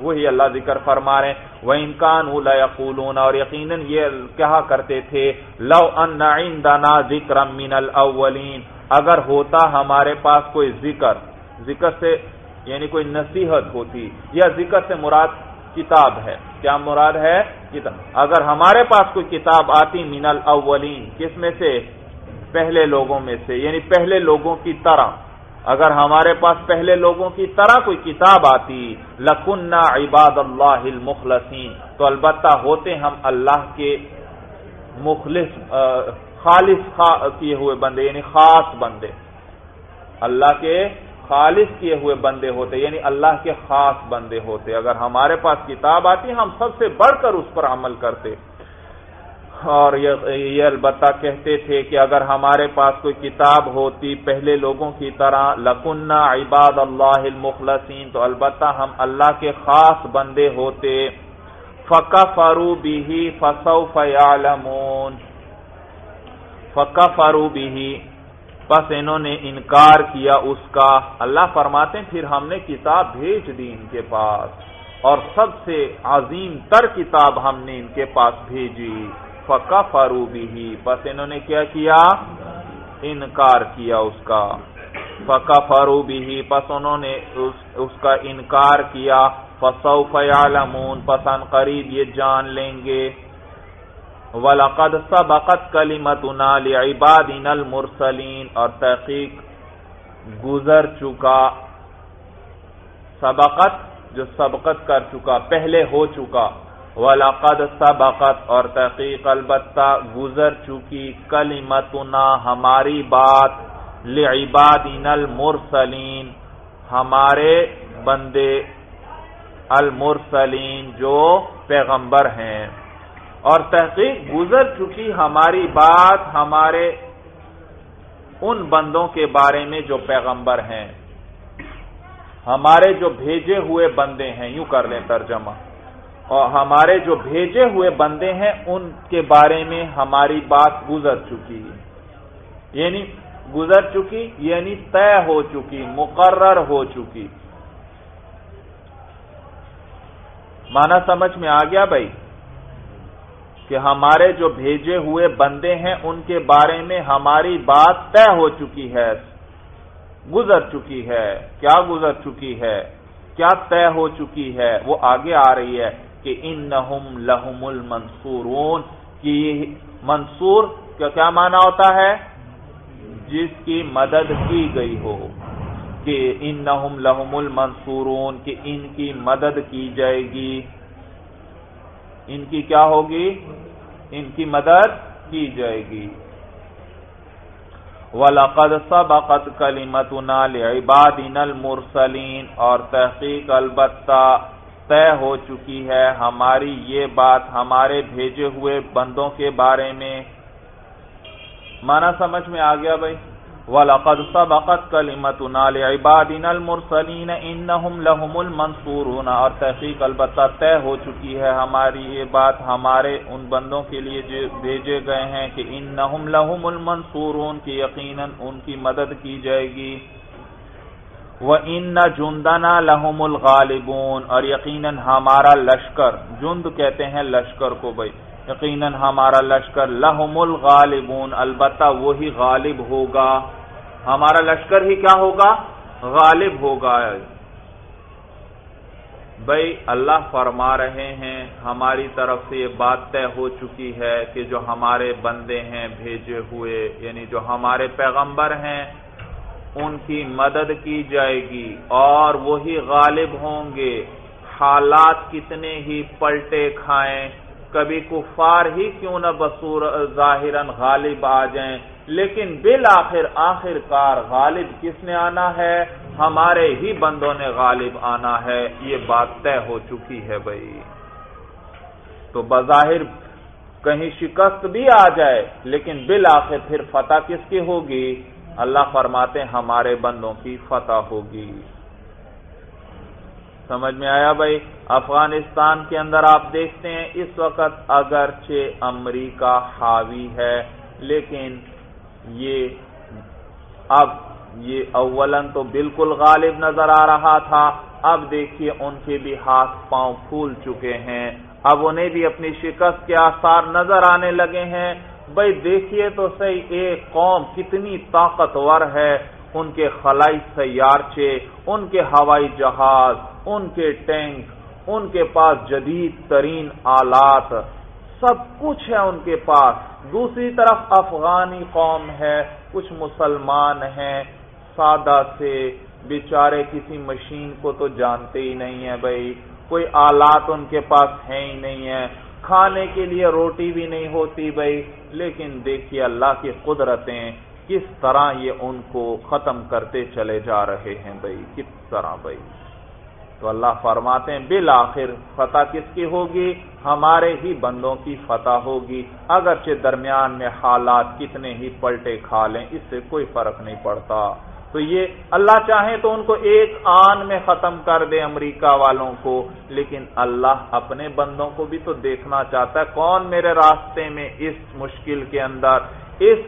وہی اللہ ذکر فرما رہے وہ انکان یقولون اور یقیناً یہ کہا کرتے تھے، لو ان ذکر من الاولین اگر ہوتا ہمارے پاس کوئی ذکر ذکر سے یعنی کوئی نصیحت ہوتی یا ذکر سے مراد کتاب ہے۔ کیا مراد ہے؟ کتاب۔ اگر ہمارے پاس کوئی کتاب آتی من الاولین کس میں سے؟ پہلے لوگوں میں سے یعنی پہلے لوگوں کی طرح۔ اگر ہمارے پاس پہلے لوگوں کی طرح کوئی کتاب آتی لکنہ عباد اللہ المخلصین، تو البتہ ہوتے ہم اللہ کے مخلص خالص کیے ہوئے بندے یعنی خاص بندے۔ اللہ کے خالص کیے ہوئے بندے ہوتے یعنی اللہ کے خاص بندے ہوتے۔ اگر ہمارے پاس کتاب آتی، ہم سب سے بڑھ کر اس پر عمل کرتے۔ اور یہ البتہ کہتے تھے کہ اگر ہمارے پاس کوئی کتاب ہوتی پہلے لوگوں کی طرح لکنہ عباد اللہ المخلصین، تو البتہ ہم اللہ کے خاص بندے ہوتے۔ فقہ فرو بھی فصو فیالمون فقہ فرو بھی پس انہوں نے انکار کیا اس کا۔ اللہ فرماتے ہیں، پھر ہم نے کتاب بھیج دی ان کے پاس۔ اور سب سے عظیم تر کتاب ہم نے ان کے پاس بھیجی۔ فقا فاروبی ہی بس انہوں نے کیا کیا؟ انکار کیا اس کا۔ فقا فاروبی ہی پس انہوں نے اس کا انکار کیا۔ فسو فیالمون پسند قریب یہ جان لیں گے۔ وَلَقَدْ سَبَقَتْ كَلِمَتُنَا لِعِبَادِنَا الْمُرْسَلِينَ۔ اور تحقیق گزر چکا، سبقت جو سبقت کر چکا، پہلے ہو چکا۔ وَلَقَدْ سَبَقَتْ، اور تحقیق البتہ گزر چکی۔ کلمتنا، ہماری بات، لعبادنا المرسلین ہمارے بندے المرسلین جو پیغمبر ہیں۔ اور تحقیق گزر چکی ہماری بات ہمارے ان بندوں کے بارے میں جو پیغمبر ہیں۔ ہمارے جو بھیجے ہوئے بندے ہیں، یوں کر لیں ترجمہ۔ اور ہمارے جو بھیجے ہوئے بندے ہیں، ان کے بارے میں ہماری بات گزر چکی۔ یعنی گزر چکی یعنی طے ہو چکی، مقرر ہو چکی۔ مانا سمجھ میں آ گیا بھائی؟ کہ ہمارے جو بھیجے ہوئے بندے ہیں، ان کے بارے میں ہماری بات طے ہو چکی ہے، گزر چکی ہے۔ کیا گزر چکی ہے؟ کیا طے ہو چکی ہے؟ وہ آگے آ رہی ہے کہ ان لہم المنصورون۔ کی منصور کا کیا معنی ہوتا ہے؟ جس کی مدد کی گئی ہو۔ کہ ان لہم المنصورون، کہ ان کی مدد کی جائے گی۔ ان کی کیا ہوگی؟ ان کی مدد کی جائے گی۔ وَلَقَدْ سَبَقَتْ كَلِمَتُنَا لِعِبَادِنَا الْمُرْسَلِينَ۔ اور تحقیق البتہ طے ہو چکی ہے ہماری یہ بات ہمارے بھیجے ہوئے بندوں کے بارے میں۔ مانا سمجھ میں آ گیا بھائی؟ وَلَقَدْ سَبَقَتْ كَلِمَتُنَا لِعِبَادِنَا الْمُرْسَلِينَ إِنَّهُمْ لَهُمُ الْمَنْصُورُونَ، اور تحقیق البتہ طے ہو چکی ہے ہماری یہ بات ہمارے ان بندوں کے لیے بھیجے گئے ہیں کہ إِنَّهُمْ لَهُمُ الْمَنْصُورُونَ کی یقیناً ان کی مدد کی جائے گی۔ وَإِنَّ جُنْدَنَا لَهُمُ الْغَالِبُونَ، اور یقیناً ہمارا لشکر، جند کہتے ہیں لشکر کو بھائی یقیناً ہمارا لشکر لہم الغالبون، البتہ وہی غالب ہوگا۔ ہمارا لشکر ہی کیا ہوگا؟ غالب ہوگا۔ بھائی، اللہ فرما رہے ہیں، ہماری طرف سے یہ بات طے ہو چکی ہے کہ جو ہمارے بندے ہیں بھیجے ہوئے یعنی جو ہمارے پیغمبر ہیں، ان کی مدد کی جائے گی اور وہی غالب ہوں گے۔ حالات کتنے ہی پلٹے کھائیں۔ کبھی کفار ہی کیوں نہ بصور ظاہر غالب آ جائیں۔ لیکن بالآخر آخر کار غالب کس نے آنا ہے؟ ہمارے ہی بندوں نے غالب آنا ہے۔ یہ بات طے ہو چکی ہے بھائی۔ تو بظاہر کہیں شکست بھی آ جائے، لیکن بالآخر پھر فتح کس کی ہوگی؟ اللہ فرماتے ہمارے بندوں کی فتح ہوگی۔ سمجھ میں آیا بھائی؟ افغانستان کے اندر آپ دیکھتے ہیں، اس وقت اگرچہ امریکہ حاوی ہے، لیکن یہ اب یہ اولن تو بالکل غالب نظر آ رہا تھا۔ اب دیکھیے، ان کے بھی ہاتھ پاؤں پھول چکے ہیں۔ اب انہیں بھی اپنی شکست کے آثار نظر آنے لگے ہیں۔ بھائی دیکھیے تو صحیح، ایک قوم کتنی طاقتور ہے۔ ان کے خلائی سیارچے ان کے ہوائی جہاز، ان کے ٹینک، ان کے پاس جدید ترین آلات، سب کچھ ہے ان کے پاس۔ دوسری طرف افغانی قوم ہے، کچھ مسلمان ہیں۔ سادہ سے بیچارے کسی مشین کو تو جانتے ہی نہیں ہے بھائی۔ کوئی آلات ان کے پاس ہے ہی نہیں ہے کھانے کے لیے روٹی بھی نہیں ہوتی بھائی۔ لیکن دیکھیے اللہ کی قدرتیں۔ کس طرح یہ ان کو ختم کرتے چلے جا رہے ہیں بھائی؟ کس طرح بھائی؟ تو اللہ فرماتے ہیں، بالآخر فتح کس کی ہوگی؟ ہمارے ہی بندوں کی فتح ہوگی۔ اگرچہ درمیان میں حالات کتنے ہی پلٹے کھا لیں، اس سے کوئی فرق نہیں پڑتا۔ تو یہ اللہ چاہے تو ان کو ایک آن میں ختم کر دے امریکہ والوں کو، لیکن اللہ اپنے بندوں کو بھی تو دیکھنا چاہتا ہے، کون میرے راستے میں اس مشکل کے اندر، اس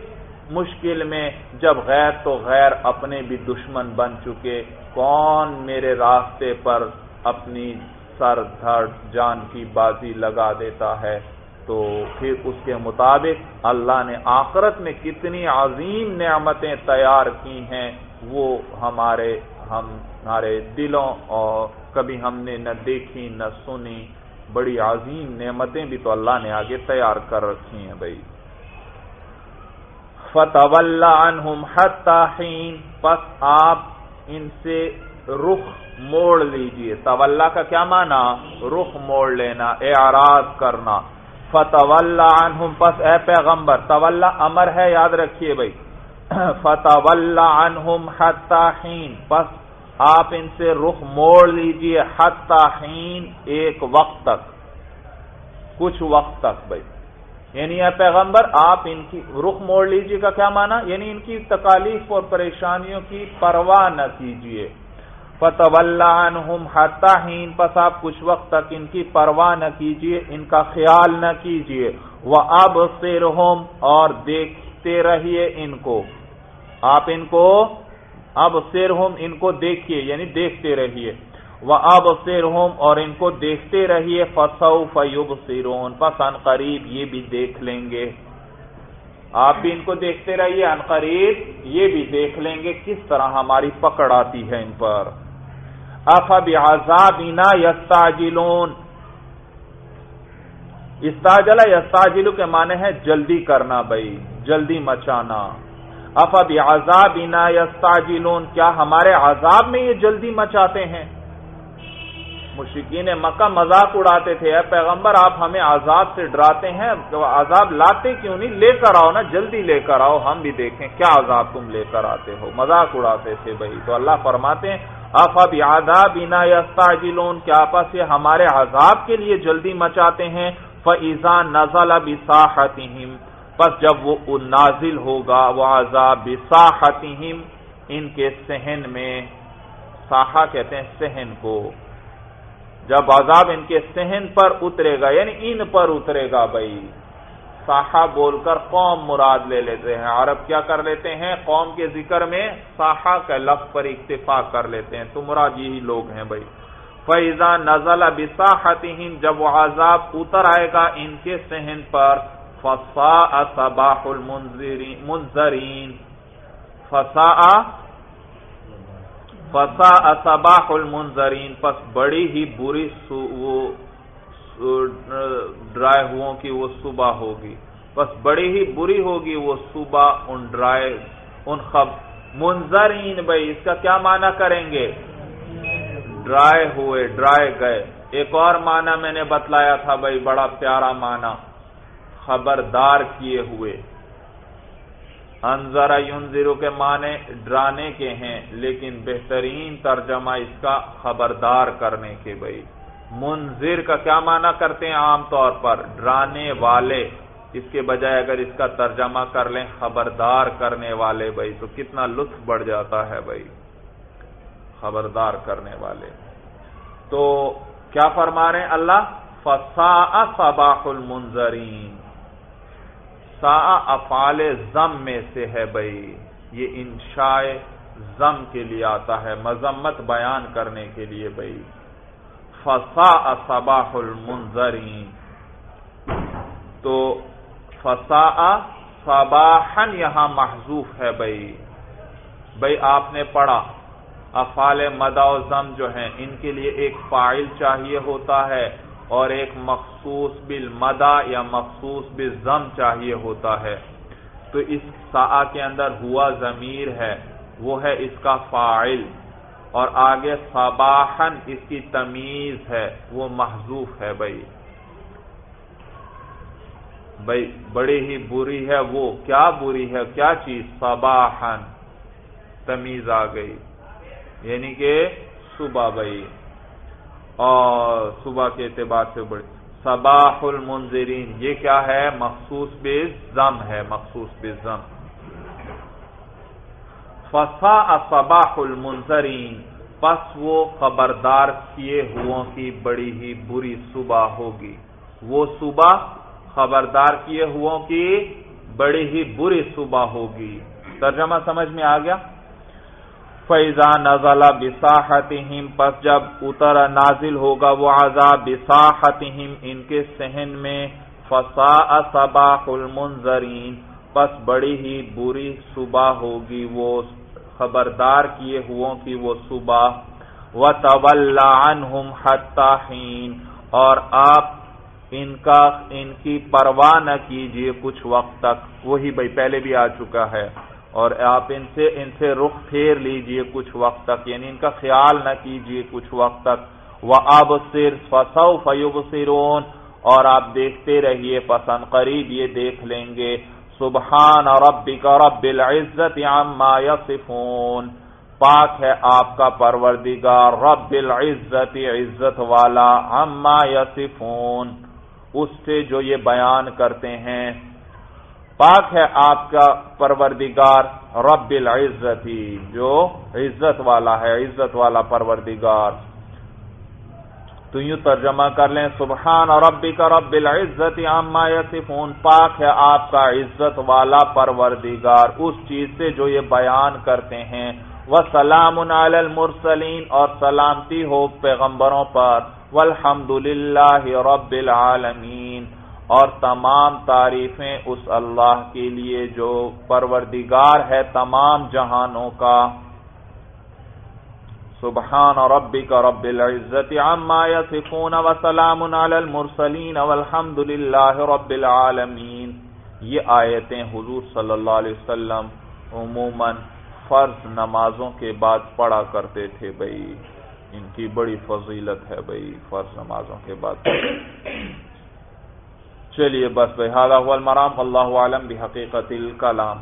مشکل میں، جب غیر تو غیر اپنے بھی دشمن بن چکے، کون میرے راستے پر اپنی سر دھڑ جان کی بازی لگا دیتا ہے؟ تو پھر اس کے مطابق اللہ نے آخرت میں کتنی عظیم نعمتیں تیار کی ہیں، وہ ہمارے ہمارے دلوں، اور کبھی ہم نے نہ دیکھی نہ سنی۔ بڑی عظیم نعمتیں بھی تو اللہ نے آگے تیار کر رکھی ہیں بھائی۔ فتح حین پس آپ ان سے رخ موڑ لیجیے۔ طول کا کیا مانا رخ موڑ لینا، اعراض کرنا۔ فتح عنہم پس اے پیغمبر طول امر ہے، یاد رکھیے بھائی۔ فتح عنہم حتی حین پس آپ ان سے رخ موڑ لیجیے۔ حتی حین ایک وقت تک۔ کچھ وقت تک بھائی۔ یعنی اے پیغمبر، آپ ان کی رخ موڑ لیجیے کا کیا مانا؟ یعنی ان کی تکالیف اور پریشانیوں کی پرواہ نہ کیجیے۔ فتح عنہم حتی حین پس آپ کچھ وقت تک ان کی پرواہ نہ کیجیے، ان کا خیال نہ کیجیے۔ وہ اب اور دیکھتے رہیے ان کو۔ آپ ان کو اب سیر ہوم ان کو دیکھیے یعنی دیکھتے رہیے۔ وہ اب اور ان کو دیکھتے رہیے فسو فیوب سیرون پسند قریب یہ بھی دیکھ لیں گے۔ آپ بھی ان کو دیکھتے رہیے، ان قریب یہ بھی دیکھ لیں گے کس طرح ہماری پکڑ آتی ہے ان پر۔ افب آزادینا یستاجلون استاجلا یستاجلو کے معنی ہے جلدی کرنا بھائی، جلدی مچانا۔ افب عذاب انا یستاجلون کیا ہمارے عذاب میں یہ جلدی مچاتے ہیں؟ مشکین مکہ مذاق اڑاتے تھے، اے پیغمبر، آپ ہمیں عذاب سے ڈراتے ہیں عذاب لاتے کیوں نہیں؟ لے کر آؤ نا، جلدی لے کر آؤ، ہم بھی دیکھیں کیا عذاب تم لے کر آتے ہو۔ مذاق اڑاتے تھے بھائی۔ تو اللہ فرماتے ہیں افب عذاب انا یستاجلون کیا آپس یہ ہمارے عذاب کے لیے جلدی مچاتے ہیں؟ فیضان نزل بساحتہم پس جب وہ نازل ہوگا، وہ عذاب ساحتہم ان کے سہن میں ساحا کہتے ہیں سہن کو جب عذاب ان کے سہن پر اترے گا یعنی ان پر اترے گا بھائی۔ ساحا بول کر قوم مراد لے لیتے ہیں۔ عرب کیا کر لیتے ہیں؟ قوم کے ذکر میں ساحا کا لفظ پر اتفاق کر لیتے ہیں۔ تو مراد یہی لوگ ہیں بھائی۔ فیضا نزل بساحتہم جب وہ عذاب اتر آئے گا ان کے سہن پر فسا صباح المنظرین فسا فسا صباح المنظرین پس بڑی ہی بری وہ ڈرائے ہو کی وہ صبح ہوگی۔ بس بڑی ہی بری ہوگی وہ صبح ان ڈرائے ان خب منظرین بھائی، اس کا کیا معنی کریں گے؟ ڈرائے ہوئے ڈرائے گئے۔ ایک اور معنی میں نے بتلایا تھا بھائی، بڑا پیارا معنی، خبردار کیے ہوئے۔ انذرا ینذرو کے معنی ڈرانے کے ہیں، لیکن بہترین ترجمہ اس کا خبردار کرنے کے بھائی منذر کا کیا معنی کرتے ہیں عام طور پر؟ ڈرانے والے۔ اس کے بجائے اگر اس کا ترجمہ کر لیں خبردار کرنے والے بھائی تو کتنا لطف بڑھ جاتا ہے بھائی خبردار کرنے والے۔ تو کیا فرما رہے ہیں؟ اللہ فسا صباح المنظرین سا افعال زم میں سے ہے بھائی یہ انشاء زم کے لیے آتا ہے، مذمت بیان کرنے کے لیے بھائی فسا صباح المنظرین تو فسا صباحن یہاں محضوف ہے بھائی بھائی آپ نے پڑھا، افعال مدا و زم جو ہیں، ان کے لیے ایک فائل چاہیے ہوتا ہے۔ اور ایک مخصوص بالمدا یا مخصوص بالزم چاہیے ہوتا ہے۔ تو اس سا کے اندر ہوا ضمیر ہے، وہ ہے اس کا فائل اور آگے صباحن اس کی تمیز ہے، وہ محضوف ہے بھائی۔ بھائی، بڑی ہی بری ہے وہ۔ کیا بری ہے؟ کیا چیز؟ صباحن تمیز آ گئی۔ یعنی کہ صبح بھائی۔ اور صبح کے اعتبار سے بڑی صباح المنظرین یہ کیا ہے؟ مخصوص بے زم ہے، مخصوص بے زم فسا صباح المنظرین پس وہ خبردار کیے ہو کی بڑی ہی بری صبح ہوگی۔ وہ صبح خبردار کیے ہو کی بڑی ہی بری صبح ہوگی۔ ترجمہ سمجھ میں آ گیا؟ فیضا نزل بساحتہم پس جب اتر نازل ہوگا وہ عذاب بساحتہم ان کے سہن میں فساء صباح المنذرین پس بڑی ہی بری صبح ہوگی، وہ خبردار کیے ہو کی وہ صبح۔ وَتَوَلَّ عَنْهُمْ حَتَّى اور آپ ان کا، ان کی پرواہ نہ کیجیے کچھ وقت تک۔ وہی بھائی، پہلے بھی آ چکا ہے۔ اور آپ ان سے ان سے رخ پھیر لیجیے کچھ وقت تک یعنی ان کا خیال نہ کیجیے کچھ وقت تک۔ وہ اب صرف فسو فیوب اور آپ دیکھتے رہیے، پسند قریب یہ دیکھ لیں گے۔ سبحان ربک رب العزت عما یصفون۔ پاک ہے آپ کا پروردگار، رب العزت عزت والا، عما یصفون۔ اس سے جو یہ بیان کرتے ہیں پاک ہے آپ کا پروردگار رب العزتی، جو عزت والا ہے، عزت والا پروردگار۔ تو یوں ترجمہ کر لیں، سبحان ربی کا رب العزت عما یصفون۔ پاک ہے آپ کا عزت والا پروردگار۔ اس چیز سے جو یہ بیان کرتے ہیں۔ وہ سلام المرسلین۔ اور سلامتی ہو پیغمبروں پر۔ والحمد للہ رب العالمین۔ اور تمام تعریفیں اس اللہ کے لیے جو پروردگار ہے تمام جہانوں کا۔ سبحان ربک رب العزت عما یصفون وسلام علی المرسلین والحمد للہ رب العالمین۔ یہ آیتیں حضور صلی اللہ علیہ وسلم عموماً فرض نمازوں کے بعد پڑھا کرتے تھے بھائی۔ ان کی بڑی فضیلت ہے بھائی، فرض نمازوں کے بعد۔ چلیے بس بھائی حالا المرام اللہ عالم بحقیقت الکلام۔